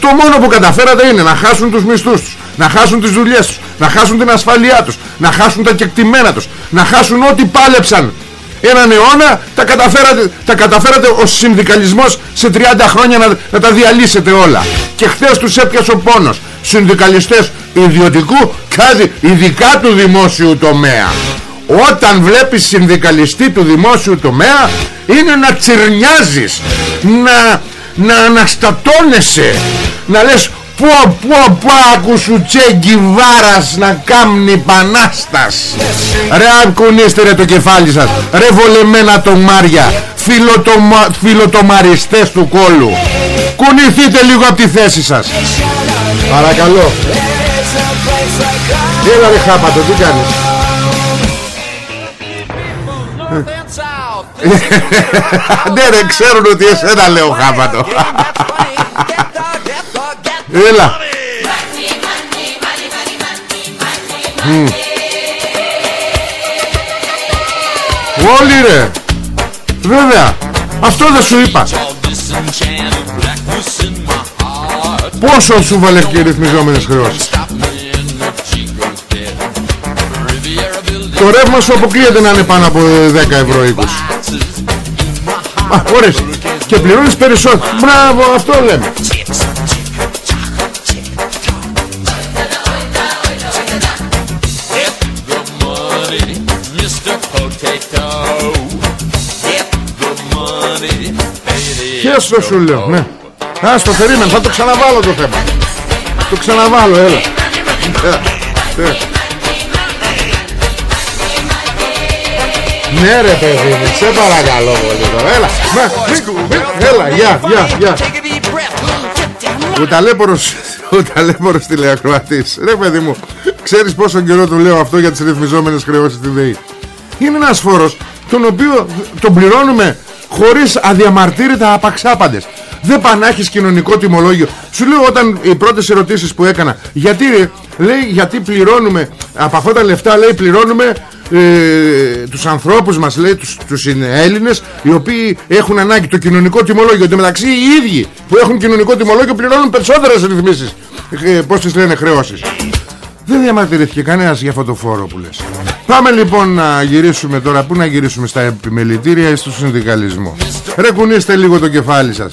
S3: Το μόνο που καταφέρατε είναι να χάσουν τους μισθούς τους Να χάσουν τις δουλειές τους Να χάσουν την ασφαλειά τους Να χάσουν τα κεκτημένα τους Να χάσουν ό,τι πάλεψαν. Έναν αιώνα τα καταφέρατε, τα καταφέρατε ο συνδικαλισμός σε 30 χρόνια να, να τα διαλύσετε όλα. Και χθες τους έπιασε ο πόνος. Συνδικαλιστές ιδιωτικού κάτι ειδικά του δημόσιου τομέα. Όταν βλέπεις συνδικαλιστή του δημόσιου τομέα είναι να τσιρνιάζεις να, να αναστατώνεσαι να λες Πω πω πω άκουσου τσέγγι βάρας να κάμνει πανάστας Ρε κουνήστε ρε το κεφάλι σας. Ρε βολεμένα το μάρια Φιλοτομα... Φιλοτομαριστές του κόλου. Κουνηθείτε λίγο από τη θέση σας. Παρακαλώ. Έλα ρε χάπατο τι κάνεις; Ναι ρε ξέρουν ότι εσένα λέω χάπατο Έλα. Μμ. Όλοι ρε. Βέβαια. Αυτό δεν σου είπα. Πόσο σου βάλε και οι ρυθμιζόμενες χρεώσεις. Το ρεύμα σου αποκλείεται να είναι πάνω από 10 ευρώ 20 Α, ωραίες Και πληρώνεις περισσότερο. Μπράβο, αυτό λέμε Χέσω σου λέω, ναι. Ας το περίμενε, θα το ξαναβάλω το θέμα. Το ξαναβάλω, έλα. Έλα, έλα. Ναι ρε παιδί μου, σε παρακαλώ πολύ τώρα Έλα, μη, μη, έλα, γεια, γεια, γεια. Ο ταλέπορος, ο ταλέπορος τηλεακροατής. Ρε παιδί μου, ξέρεις πόσο καιρό του λέω αυτό για τις ρυθμιζόμενες χρεώσεις στη ΔΕΗ. Είναι ένας φόρος τον οποίο τον πληρώνουμε χωρίς αδιαμαρτύρητα απαξάπαντες. Δεν πανάχεις κοινωνικό τιμολόγιο. Σου λέω όταν οι πρώτες ερωτήσεις που έκανα Γιατί λέει γιατί πληρώνουμε Από αυτά τα λεφτά λέει πληρώνουμε ε, Τους ανθρώπους μας λέει Τους, τους Έλληνες Οι οποίοι έχουν ανάγκη το κοινωνικό τιμολόγιο. Ότι μεταξύ οι ίδιοι που έχουν κοινωνικό τιμολόγιο Πληρώνουν περισσότερες ρυθμίσεις ε, Πώς τις λένε χρεώσεις. Δεν διαμαρτυρήθηκε κανένας για αυτό το φόρο που λες Πάμε λοιπόν να γυρίσουμε τώρα. Πού να γυρίσουμε στα επιμελητήρια ή στο συνδικαλισμό; Ρε κουνήστε λίγο το κεφάλι σας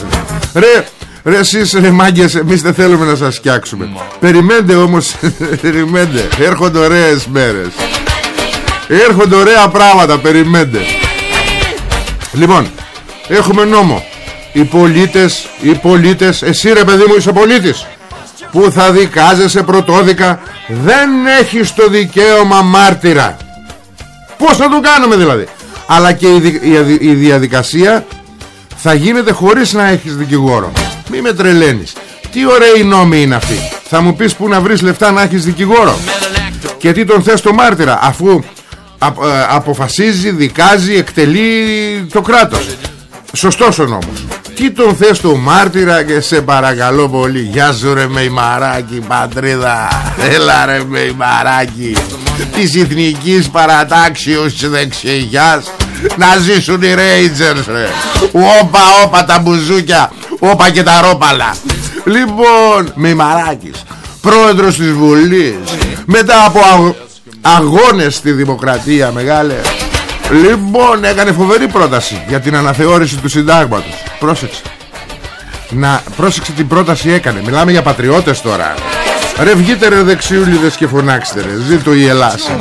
S3: Ρε, ρε εσείς ρε μάγκες Εμείς δεν θέλουμε να σας φτιάξουμε. Περιμένετε όμως Περιμένετε. Έρχονται ωραίες μέρες. Έρχονται ωραία πράγματα Περιμένετε. Λοιπόν Έχουμε νόμο. Οι πολίτες Οι πολίτες Εσύ ρε παιδί μου είσαι πολίτης που θα δικάζεσαι πρωτόδικα δεν έχεις το δικαίωμα μάρτυρα. Πως θα το κάνουμε δηλαδή. Αλλά και η διαδικασία θα γίνεται χωρίς να έχεις δικηγόρο. Μη με τρελαίνεις. Τι ωραίοι νόμοι είναι αυτοί. Θα μου πεις που να βρεις λεφτά να έχεις δικηγόρο. Και τι τον θες το μάρτυρα αφού ε, αποφασίζει, δικάζει, εκτελεί το κράτος Σωστός ο νόμος. Τι τον θες του μάρτυρα και σε παρακαλώ πολύ Γεια σου ρε μεϊμαράκι πατρίδα Έλα ρε μεϊμαράκι Της εθνικής παρατάξεως δεξιεγιάς Να ζήσουν οι Rangers ρε. Όπα όπα τα μπουζούκια Όπα και τα ρόπαλα. Λοιπόν μεϊμαράκης Πρόεδρος της Βουλής Μετά από αγώνες στη Δημοκρατία μεγάλες Λοιπόν έκανε φοβερή πρόταση Για την αναθεώρηση του συντάγματος. Πρόσεξε. Να πρόσεξε την πρόταση έκανε. Μιλάμε για πατριώτες τώρα. Ρε βγείτε ρε δεξιούλιδες και φωνάξτε ρε. Ζήτω η Ελλάς.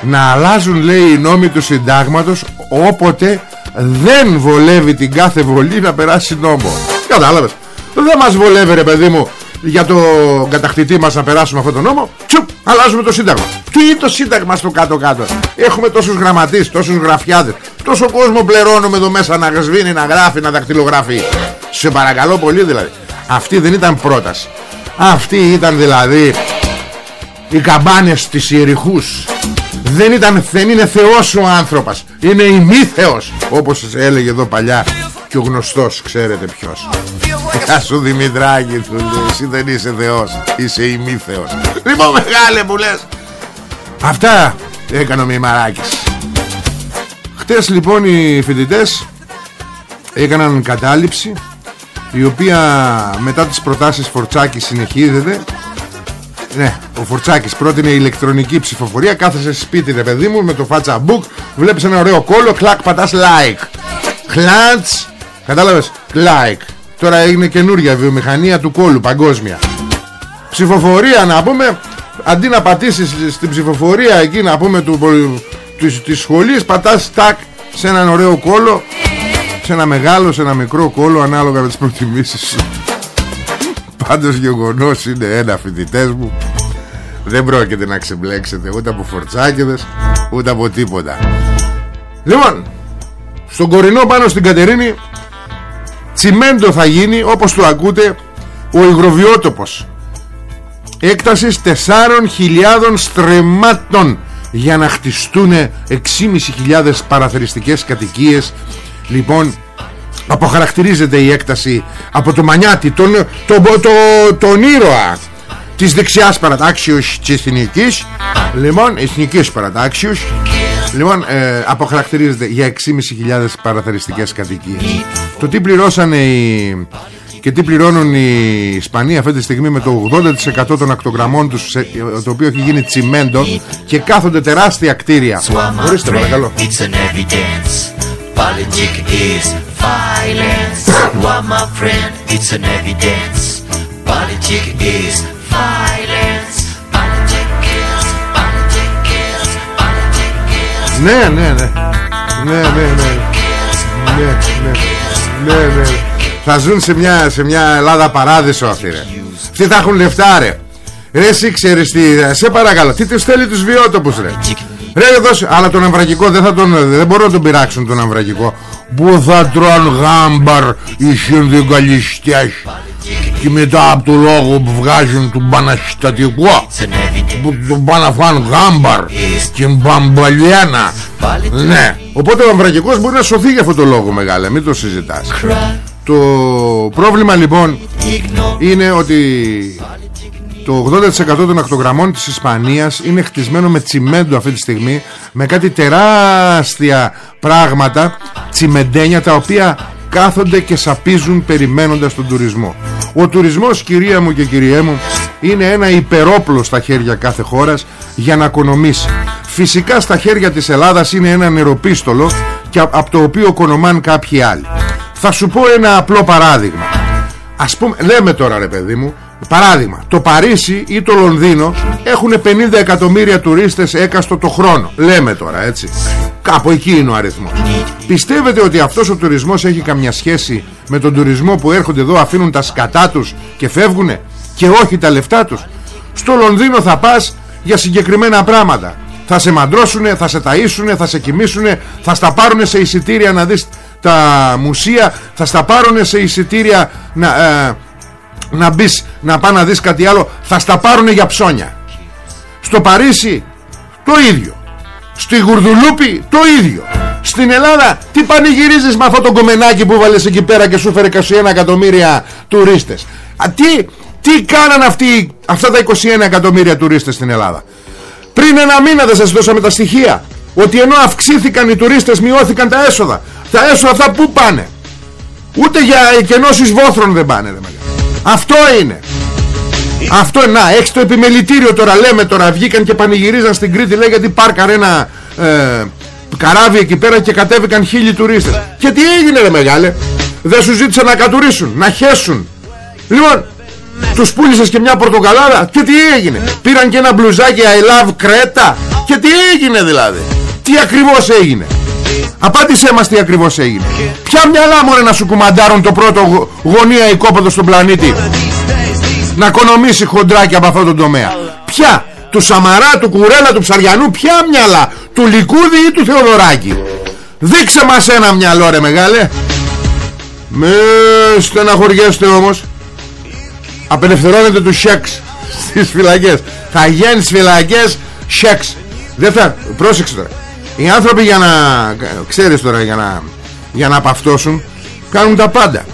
S3: Να αλλάζουν λέει οι νόμοι του συντάγματος Όποτε δεν βολεύει την κάθε βολή να περάσει νόμο. Κατάλαβες. Δεν μας βολεύει ρε παιδί μου για το κατακτητή μας να περάσουμε αυτό το νόμο. Τσουπ, αλλάζουμε το σύνταγμα τι το σύνταγμα στο κάτω κάτω έχουμε τόσους γραμματείς, τόσους γραφιάδες. Τόσο κόσμο πληρώνουμε εδώ μέσα να σβήνει, να γράφει, να δακτυλογραφεί. Σε παρακαλώ πολύ δηλαδή. Αυτή δεν ήταν πρόταση. Αυτή ήταν δηλαδή οι καμπάνες της Ιεριχούς. Δεν, ήταν, δεν είναι θεός ο άνθρωπος. Είναι ημίθεος όπως έλεγε εδώ παλιά και ο γνωστός ξέρετε ποιος. Γεια σου Δημητράκη του λέει. Εσύ δεν είσαι θεός. Είσαι ημίθεος Λοιπόν μεγάλε που λες Αυτά έκανε ο Μημαράκης. Χτες λοιπόν οι φοιτητές Έκαναν κατάληψη Η οποία μετά τις προτάσεις Φορτσάκης συνεχίζεται. Ναι, ο Φορτσάκης πρότεινε ηλεκτρονική ψηφοφορία Κάθεσαι σπίτι ρε παιδί μου με το φάτσα book Βλέπεις ένα ωραίο κόλλο Κλακ πατάς like. Κλαντς Κατάλαβες Like. Τώρα έγινε καινούρια βιομηχανία του κόλου παγκόσμια. Ψηφοφορία να πούμε Αντί να πατήσεις στην ψηφοφορία εκεί να πούμε του, της, της σχολής Πατάς τάκ σε έναν ωραίο κόλο Σε ένα μεγάλο, σε ένα μικρό κόλο Ανάλογα με τις προτιμήσεις σου. Πάντως γεγονός είναι ένα φοιτητές μου. Δεν πρόκειται να ξεμπλέξετε ούτε από φορτσάκιδες Ούτε από τίποτα. Λοιπόν Στον κορινό πάνω στην Κατερίνη Τσιμέντο θα γίνει όπως το ακούτε ο υγροβιότοπος Έκτασης 4.000 στρεμμάτων για να χτιστούν 6.500 παραθεριστικές κατοικίες. Λοιπόν αποχαρακτηρίζεται η έκταση από το μανιάτι τον, τον, τον, τον ήρωα της δεξιάς παρατάξεως της εθνικής. Λοιπόν εθνικής παρατάξεως. Λοιπόν ε, αποχαρακτηρίζεται για 6.500 παραθεριστικές κατοικίες. Το τι πληρώσανε οι και τι πληρώνουν οι Ισπανοί αυτή τη στιγμή με το 80% των ακτογραμμών τους το οποίο έχει γίνει τσιμέντο και κάθονται τεράστια κτίρια. Ορίστε παρακαλώ. Ναι, ναι, ναι. Ναι, ναι, ναι. Ναι, ναι. Ναι, ναι. Θα ζουν σε μια, σε μια Ελλάδα παράδεισο αυτοί ρε. Αυτοί θα έχουν λεφτά ρε. Ρε εσύ ξέρεις τι, σε παρακαλώ, τι τους θέλει τους βιότοπους ρε. Ρε δώσε, αλλά τον αμβραγικό δεν θα τον, δεν μπορούν να τον πειράξουν τον αμβραγικό. Που θα τρώνε γάμπαρ οι συνδικαλιστές και μετά από το λόγο που βγάζουν τον παναστατικό που τον πάνε να φάνε γάμπαρ και μπαμπαλιένα ναι οπότε ο αμβραγικός μπορεί να σωθεί για αυτό το λόγο μεγάλε μην το συζητάς το πρόβλημα λοιπόν είναι ότι το 80% των ακτογραμμών της Ισπανίας είναι χτισμένο με τσιμέντο αυτή τη στιγμή με κάτι τεράστια πράγματα τσιμεντένια τα οποία κάθονται και σαπίζουν περιμένοντας τον τουρισμό. Ο τουρισμός κυρία μου και κυριέ μου είναι ένα υπερόπλο στα χέρια κάθε χώρας για να οικονομήσει. Φυσικά στα χέρια της Ελλάδας είναι ένα νεροπίστολο και από το οποίο οικονομάν κάποιοι άλλοι. Θα σου πω ένα απλό παράδειγμα. Ας πούμε, λέμε τώρα ρε παιδί μου, παράδειγμα, το Παρίσι ή το Λονδίνο έχουν 50 εκατομμύρια τουρίστες έκαστο το χρόνο. Λέμε τώρα έτσι. Κάπου εκεί είναι ο αριθμός. Πιστεύετε ότι αυτός ο τουρισμός έχει καμιά σχέση με τον τουρισμό που έρχονται εδώ αφήνουν τα σκατά τους και φεύγουνε; Και όχι τα λεφτά τους. Στο Λονδίνο θα πας για συγκεκριμένα πράγματα. Θα σε μαντρώσουνε, θα σε ταΐσουνε, θα σε κοιμήσουνε, θα στα πάρουνε σε εισιτήρια να δεις τα μουσεία θα στα πάρουν σε εισιτήρια να, ε, να μπεις να πά να δεις κάτι άλλο. Θα στα πάρουν για ψώνια. Στο Παρίσι το ίδιο. Στη Γουρδουλούπη το ίδιο. Στην Ελλάδα τι πανηγυρίζεις με αυτό το κομμενάκι που βάλες εκεί πέρα και σου φέρε 21 εκατομμύρια τουρίστες; Α, τι, τι κάναν αυτοί, αυτά τα 21 εκατομμύρια τουρίστες στην Ελλάδα; Πριν ένα μήνα δεν σας δώσαμε τα στοιχεία ότι ενώ αυξήθηκαν οι τουρίστες μειώθηκαν τα έσοδα τα έσοδα αυτά που πάνε; Ούτε για εκενώσεις βόθρων δεν πάνε δε αυτό είναι. Αυτό να έχεις το επιμελητήριο τώρα λέμε τώρα βγήκαν και πανηγυρίζαν στην Κρήτη λέει γιατί πάρκαρε ένα ε, καράβι εκεί πέρα και κατέβηκαν χίλιοι τουρίστες. Και τι έγινε ρε μεγάλε δεν σου ζήτησαν να κατουρίσουν να χέσουν. Λοιπόν τους πούλησες και μια πορτοκαλάδα και τι έγινε; Πήραν και ένα μπλουζάκι I love Creta και τι έγινε δηλαδή; Τι ακριβώς έγινε; Απάντησέ μας τι ακριβώς έγινε. Ποια μυαλά μωρέ να σου κουμαντάρουν το πρώτο γωνία οικόπεδο στον πλανήτη; Να οικονομήσει χοντράκι από αυτό το τομέα. Ποια; Του Σαμαρά, του Κουρέλα, του Ψαριανού Ποια μυαλά; Του Λικούδη ή του Θεοδωράκη; Δείξε μας ένα μυαλό ρε μεγάλε. Με στεναχωριέστε όμως. Απελευθερώνετε του σεξ Στις φυλακές. Θα γίνει στις φυλακές σεξ Δεν θα Πρόσεξε τώρα οι άνθρωποι για να Ξέρεις τώρα για να Για να παυτώσουν Κάνουν τα πάντα.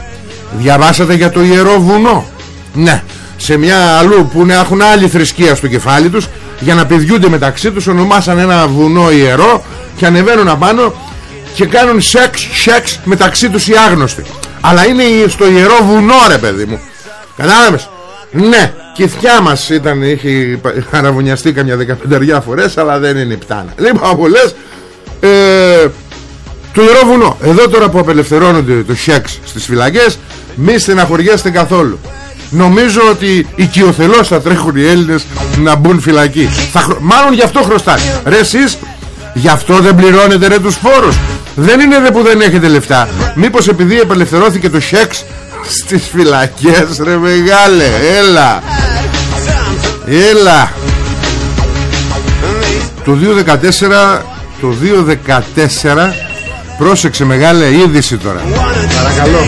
S3: Διαβάσατε για το Ιερό Βουνό. Ναι Σε μια αλλού που έχουν άλλη θρησκεία στο κεφάλι τους Για να παιδιούνται μεταξύ τους Ονομάσαν ένα βουνό ιερό Και ανεβαίνουν απάνω Και κάνουν σεξ σεξ μεταξύ τους οι άγνωστοι. Αλλά είναι στο Ιερό Βουνό ρε παιδί μου. Κατάλαβες; Ναι και η θιά μας ήταν, είχε παραβουνιαστεί καμιά δεκαπενταριά φορές Αλλά δεν είναι πτάνα. Λοιπόν από λες ε, το Ιερό Βουνό εδώ τώρα που απελευθερώνονται το σεξ στις φυλακές μη στεναχωριέστε καθόλου. Νομίζω ότι οικειοθελώς θα τρέχουν οι Έλληνες να μπουν φυλακή. Θα, μάλλον γι' αυτό χρωστάει ρε εσείς γι' αυτό δεν πληρώνετε ρε τους φόρους. Δεν είναι δε που δεν έχετε λεφτά. Μήπως επειδή απελευθερώθηκε το σεξ στις φυλακές ρε μεγάλε έλα. Έλα. Το 2014 το 2014 Πρόσεξε μεγάλη είδηση τώρα. Παρακαλώ.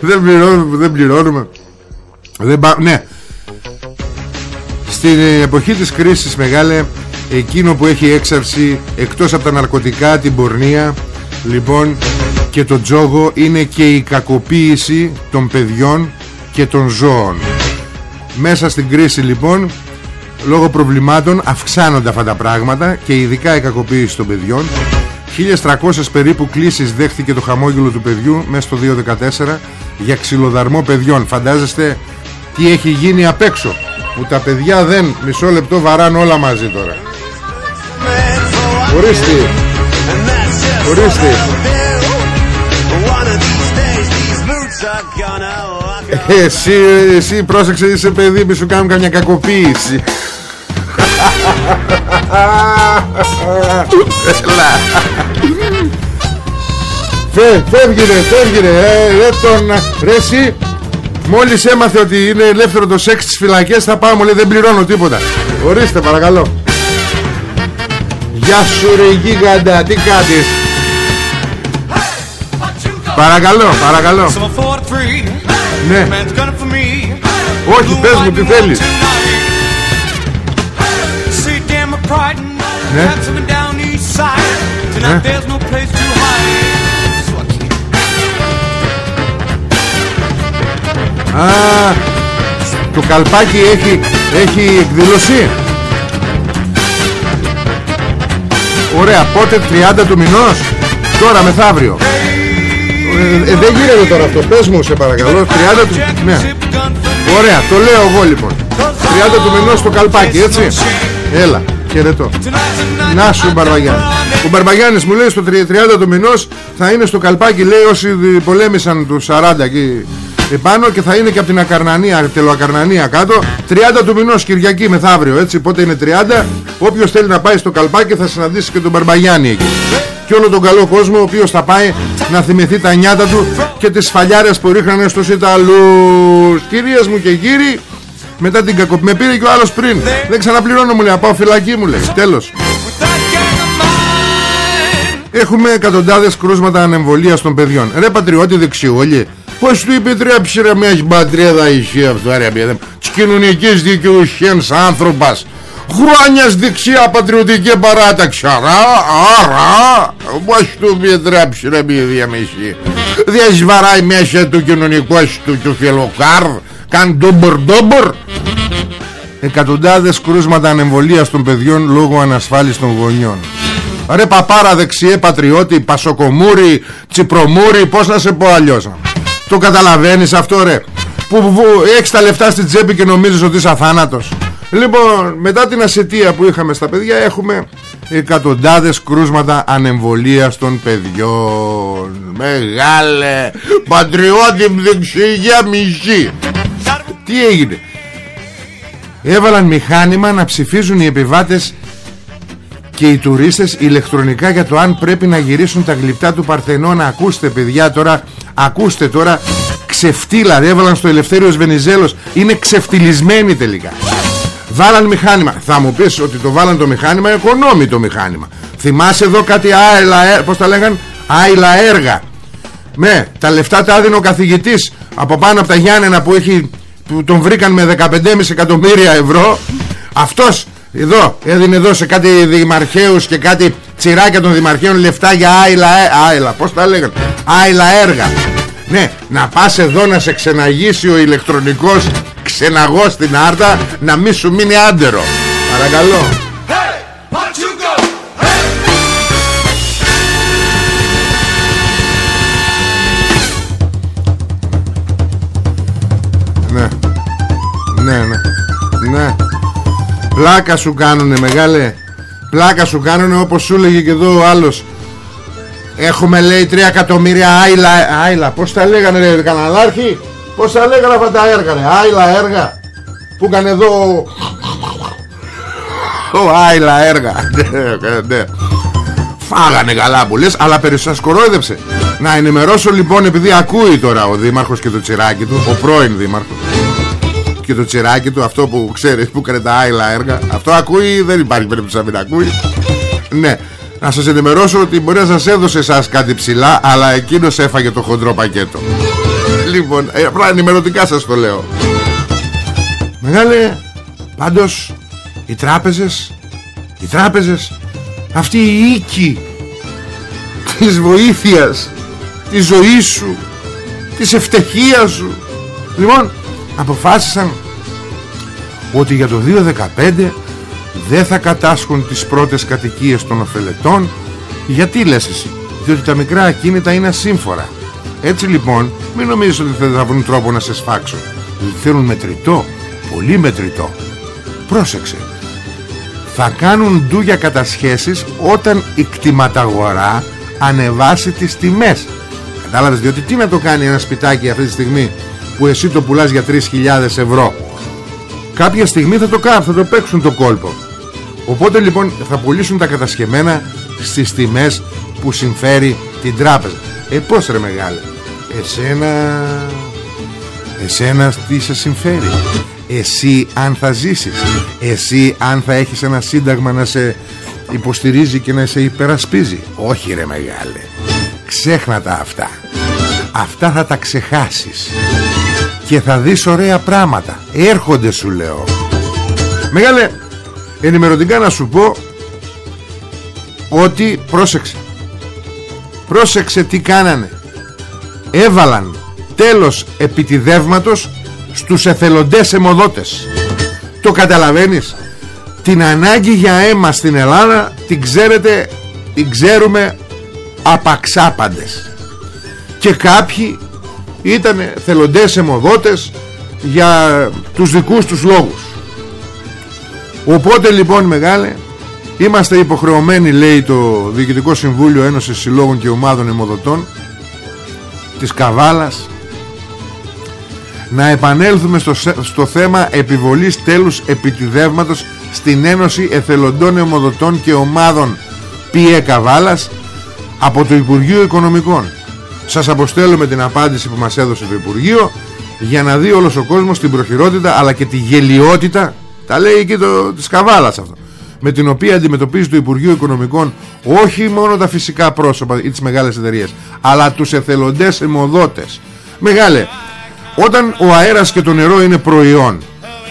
S3: Δεν πληρώνουμε, δεν πληρώνουμε. Δεν πά... Ναι. Στην εποχή της κρίσης μεγάλε εκείνο που έχει έξαρση εκτός από τα ναρκωτικά, την πορνεία λοιπόν και το τζόγο είναι και η κακοποίηση των παιδιών και των ζώων. Μέσα στην κρίση λοιπόν λόγω προβλημάτων αυξάνονται αυτά τα πράγματα και ειδικά η κακοποίηση των παιδιών. 1300 περίπου κλήσεις δέχθηκε το χαμόγελο του παιδιού μέσα στο 2014 για ξυλοδαρμό παιδιών. Φαντάζεστε τι έχει γίνει απ' έξω που τα παιδιά δεν μισό λεπτό βαράν όλα μαζί τώρα Ορίστε. Ορίστε. Εσύ, εσύ πρόσεξε είσαι παιδί μη σου κάνουν καμιά κακοποίηση. Έλα. Φε, φεύγει ρε, φεύγει ρε, ε, ρε τον, ρε εσύ Μόλις έμαθε ότι είναι ελεύθερο το σεξ στις φυλακές θα πάω μου λέει δεν πληρώνω τίποτα. Ορίστε παρακαλώ Γεια σου ρε γίγαντα Τι κάνεις; Παρακαλώ παρακαλώ. Ναι. Όχι πες μου τι θέλεις. Ναι. Ναι. Α, το καλπάκι έχει, έχει εκδήλωση Ωραία, πότε 30 του μηνός; Τώρα μεθαύριο. Ε, ε, Δεν γίνεται τώρα αυτό. Πες μου σε παρακαλώ 30 του... Ναι. Ωραία, το λέω εγώ λοιπόν. 30 του μηνός το καλπάκι έτσι. Έλα, χαιρετώ. Να σου Μπαρμπαγιάννη Ο Μπαρμπαγιάννης μου λέει στο 30 του μηνός Θα είναι στο καλπάκι λέει όσοι πολέμησαν τους 40 εκεί επάνω και θα είναι και από την Ακαρνανία, τελοακαρνανία κάτω. 30 του μηνός Κυριακή μεθαύριο έτσι πότε είναι 30 όποιος θέλει να πάει στο καλπάκι θα συναντήσει και τον Μπαρμπαγιάννη εκεί. Και όλο τον καλό κόσμο ο οποίος θα πάει να θυμηθεί τα νιάτα του και τις φαλιάρες που ρίχνανε στους Ιταλούς. Κυρίες μου και κύριοι μετά την κακοπή με πήρε και ο άλλος πριν. Δεν ξαναπληρώνω μου λέει πάω φυλακή μου λέει. Τέλος. Έχουμε εκατοντάδες κρούσματα ανεμβολίας των παιδιών. Ρε πατριώτη δεξιόλοι Πώς του επιτρέψει ρε μια πατρίδα ισχύει αυτό ρε παιδί Της κοινωνικής δικαιοσύνης άνθρωπος. Χρόνιας δεξιά πατριωτική παράταξη. Άρα, άρα Πώς του επιτρέψει ρε παιδί μισή Δεν σβαράει μέσα του κοινωνικού του του φιλοκάρ Καν ντόμπορ ντόμπορ Εκατοντάδες κρούσματα ανεμβολίας των παιδιών λόγω ανασφάλισης των γονιών. Ρε παπάρα δεξιέ πατριώτη Πασοκομούρη, τσιπρομούρη Πώς να σε πω αλλιώς το καταλαβαίνεις αυτό ρε. Που, που έχεις τα λεφτά στην τσέπη και νομίζεις ότι είσαι αθάνατος. Λοιπόν μετά την ασετία που είχαμε στα παιδιά Έχουμε εκατοντάδες κρούσματα ανεμβολίας των παιδιών. Μεγάλε Πατριώτη δεξιά μισή. Τι έγινε; Έβαλαν μηχάνημα να ψηφίζουν οι επιβάτες και οι τουρίστες ηλεκτρονικά για το αν πρέπει να γυρίσουν τα γλυπτά του Παρθενώνα ακούστε παιδιά τώρα ακούστε τώρα. Ξεφτύλα έβαλαν στο Ελευθέριος Βενιζέλος. Είναι ξεφτυλισμένοι τελικά. Βάλαν μηχάνημα. Θα μου πεις ότι το βάλαν το μηχάνημα οικονόμη το μηχάνημα. Θυμάσαι εδώ κάτι άειλα ε, πως τα λέγαν άειλα έργα. Με τα λεφτά τα άδεινε ο καθηγητής από πάνω από τα Γιάννενα που, έχει, που τον βρήκαν με 15,5 εκατομμύρια ευρώ. Αυτός εδώ έδινε εδώ σε κάτι δημαρχαίους και κάτι τσιράκια των δημαρχαίων λεφτά για άειλα, ε, άειλα πως τα λέγανε άειλα έργα. Ναι να πας εδώ να σε ξεναγήσει ο ηλεκτρονικός ξεναγός στην άρτα να μη σου μείνει άντερο. Παρακαλώ Πλάκα σου κάνουνε μεγάλε. Πλάκα σου κάνουνε όπως σου λέγε και εδώ ο άλλος. Έχουμε λέει 3 εκατομμύρια άιλα Άιλα πως τα λέγανε ρε καναλάρχη; Πως τα λέγανε αυτά τα έργα ρε; Άιλα έργα. Που έκανε εδώ Ο άιλα έργα. Ναι, ναι. Φάγανε καλά που λες Αλλά περισσότερο κορόιδεψε. Να ενημερώσω λοιπόν επειδή ακούει τώρα ο δήμαρχος και το τσιράκι του Ο πρώην δήμαρχος και το τσιράκι του αυτό που ξέρει που έκανε τα άειλα έργα. Αυτό ακούει δεν υπάρχει περίπτωση να μην ακούει. Ναι να σας ενημερώσω ότι μπορεί να σας έδωσε εσάς κάτι ψηλά αλλά εκείνος έφαγε το χοντρό πακέτο. Λοιπόν ε, απλά ενημερωτικά σας το λέω. Μεγάλε Πάντως οι τράπεζες Οι τράπεζες Αυτή η οίκη Της βοήθειας Της ζωής σου Της ευτυχίας σου. Λοιπόν αποφάσισαν Ότι για το 2015 Δεν θα κατάσχουν τις πρώτες κατοικίες των ωφελετών. Γιατί λες εσύ; Διότι τα μικρά ακίνητα είναι ασύμφορα. Έτσι λοιπόν Μην νομίζεις ότι θα βρουν τρόπο να σε σφάξουν. Διότι θέλουν μετρητό Πολύ μετρητό. Πρόσεξε. Θα κάνουν ντου για κατασχέσεις Όταν η κτηματαγορά Ανεβάσει τις τιμές. Κατάλαβες; Διότι τι να το κάνει ένα σπιτάκι αυτή τη στιγμή; Που εσύ το πουλάς για 3.000 ευρώ. Κάποια στιγμή θα το κάνουν Θα το παίξουν το κόλπο. Οπότε λοιπόν θα πουλήσουν τα κατασκευμένα Στις τιμές που συμφέρει την τράπεζα. Ε πως ρε μεγάλε Εσένα Εσένα τι σε συμφέρει; Εσύ αν θα ζήσεις Εσύ αν θα έχεις ένα σύνταγμα να σε υποστηρίζει και να σε υπερασπίζει. Όχι ρε μεγάλε Ξέχνα τα αυτά. Αυτά θα τα ξεχάσεις Και θα δεις ωραία πράγματα. Έρχονται σου λέω. Μεγάλε Ενημερωτικά να σου πω Ότι πρόσεξε Πρόσεξε τι κάνανε. Έβαλαν τέλος επιτιδεύματος στους εθελοντές αιμοδότες. Το καταλαβαίνεις; Την ανάγκη για αίμα στην Ελλάδα την ξέρετε την ξέρουμε απαξάπαντες. Και κάποιοι ήταν θελοντές αιμοδότες για τους δικούς τους λόγους οπότε λοιπόν μεγάλε είμαστε υποχρεωμένοι λέει το Διοικητικό Συμβούλιο Ένωσης Συλλόγων και Ομάδων Αιμοδοτών της Καβάλας να επανέλθουμε στο, στο θέμα επιβολής τέλους επιτιδεύματος στην Ένωση Εθελοντών Αιμοδοτών και Ομάδων ΠΙΕ Καβάλας από το Υπουργείο Οικονομικών. Σας αποστέλουμε την απάντηση που μας έδωσε το Υπουργείο για να δει όλος ο κόσμος την προχειρότητα αλλά και τη γελιότητα τα λέει και το, της Καβάλας αυτό με την οποία αντιμετωπίζει το Υπουργείο Οικονομικών όχι μόνο τα φυσικά πρόσωπα ή τις μεγάλες εταιρείες αλλά τους εθελοντές αιμοδότες. Μεγάλε όταν ο αέρας και το νερό είναι προϊόν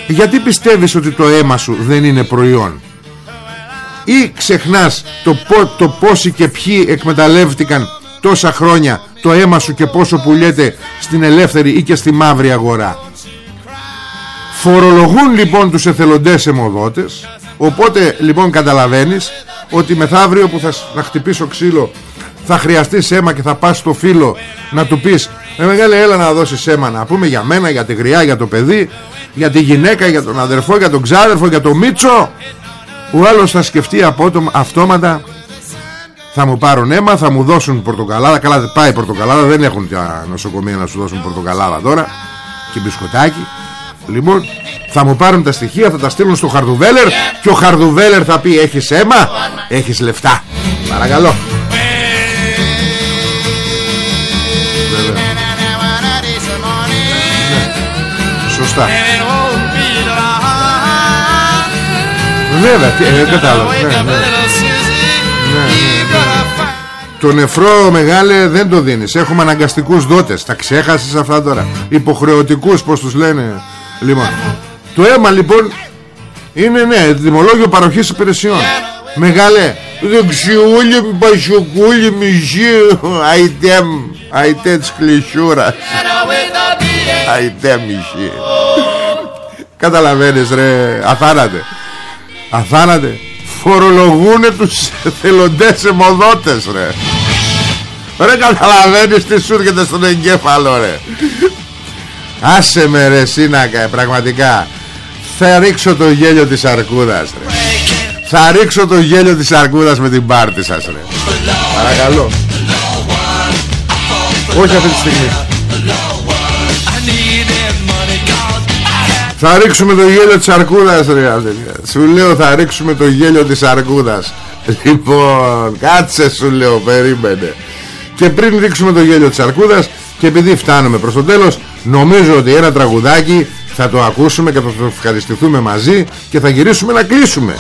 S3: γιατί πιστεύεις ότι το αίμα σου δεν είναι προϊόν; Ή ξεχνάς το, το πόσοι και ποιοι εκμεταλλεύτηκαν τόσα χρόνια το αίμα σου και πόσο πουλιέται στην ελεύθερη ή και στη μαύρη αγορά. Φορολογούν λοιπόν τους εθελοντές αιμοδότες. Οπότε λοιπόν καταλαβαίνεις ότι μεθαύριο που θα, θα χτυπήσω ξύλο θα χρειαστείς αίμα και θα πας στο φίλο να του πεις ε μεγάλη έλα να δώσεις αίμα να πούμε για μένα, για τη γριά, για το παιδί για τη γυναίκα, για τον αδερφό, για τον ξάδερφο, για τον Μίτσο ο άλλος θα σκεφτεί απότομα, αυτόματα θα μου πάρουν αίμα, θα μου δώσουν πορτοκαλάδα. Καλά πάει πορτοκαλάδα, δεν έχουν τα νοσοκομεία να σου δώσουν πορτοκαλάδα τώρα. Και μπισκοτάκι. Λοιπόν θα μου πάρουν τα στοιχεία Θα τα στείλουν στο Χαρδουβέλερ Και ο Χαρδουβέλερ θα πει έχεις αίμα Έχεις λεφτά Παρακαλώ. Σωστά. Βέβαια, ε, κατάλαβα. Ναι, ναι. Ναι, Το νεφρό μεγάλε δεν το δίνεις. Έχουμε αναγκαστικούς δότες. Τα ξέχασες αυτά τώρα. Υποχρεωτικούς πως τους λένε. Λοιπόν Το αίμα λοιπόν Είναι ναι δημολόγιο παροχής υπηρεσιών. Μεγάλε. Δεξιούλη πασοκούλη μισή Αϊτέμ Αϊτέ της κλεισούρας Αϊτέ μισή. Καταλαβαίνεις ρε. Αθάνατε. Αθάνατε Φορολογούνε τους θελοντές αιμοδότες ρε. Ρε καταλαβαίνεις τι σου έρχεται στον εγκέφαλο ρε. Άσε με ρε σύνακα πραγματικά. Θα ρίξω το γέλιο της αρκούδας ρε. Θα ρίξω το γέλιο της αρκούδας με την πάρτη σας ρε. Παρακαλώ. Όχι αυτή τη στιγμή Θα ρίξουμε το γέλιο της αρκούδας ρε Σου λέω θα ρίξουμε το γέλιο της αρκούδας. Λοιπόν κάτσε σου λέω περίμενε. Και πριν ρίξουμε το γέλιο της αρκούδας Και επειδή φτάνουμε προς το τέλος Νομίζω ότι ένα τραγουδάκι θα το ακούσουμε και θα το ευχαριστηθούμε μαζί Και θα γυρίσουμε να κλείσουμε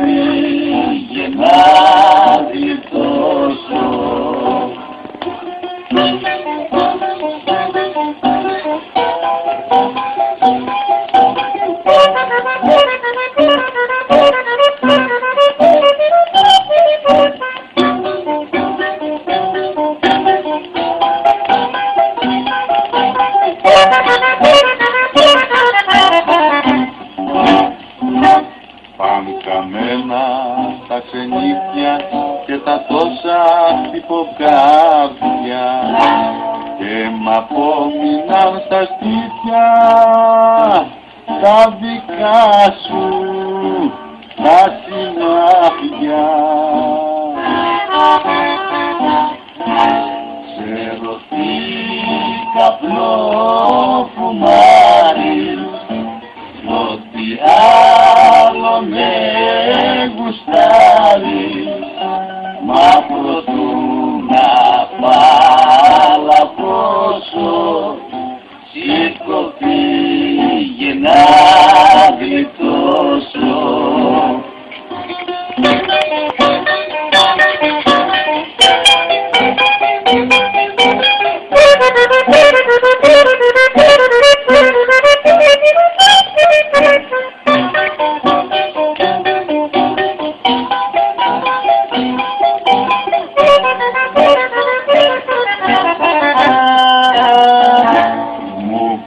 S4: Goodbye.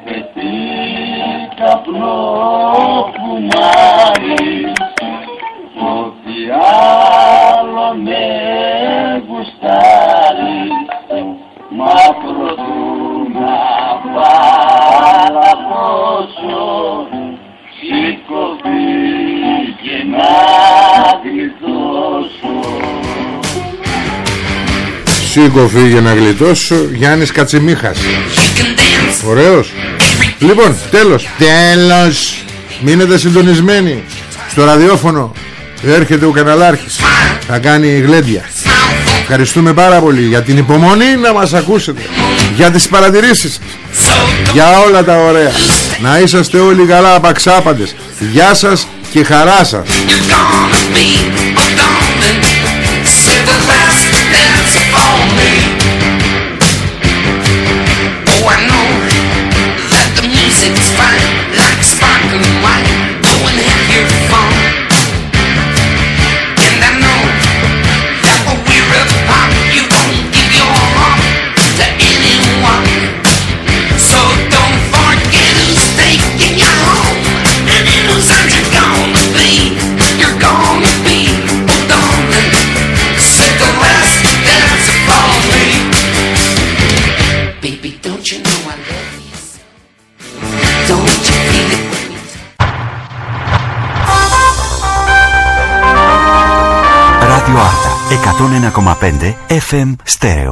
S4: Εσύ καπνό κουμάρι Ότι άλλο με γουστάρει. Μα προτού να παραδώσω Σηκωθεί και να γλιτώσω Σήκω
S3: φύγε να γλιτώσω Γιάννης Κατσιμίχας. Ωραίος. Λοιπόν, τέλος. Τέλος. Μείνετε συντονισμένοι. Στο ραδιόφωνο έρχεται ο καναλάρχης. Θα κάνει γλέντια. Ευχαριστούμε πάρα πολύ για την υπομονή να μας ακούσετε. Για τις παρατηρήσεις. Για όλα τα ωραία. Να είσαστε όλοι καλά απαξάπαντες. Γεια σας και χαρά σας.
S5: FM Stereo.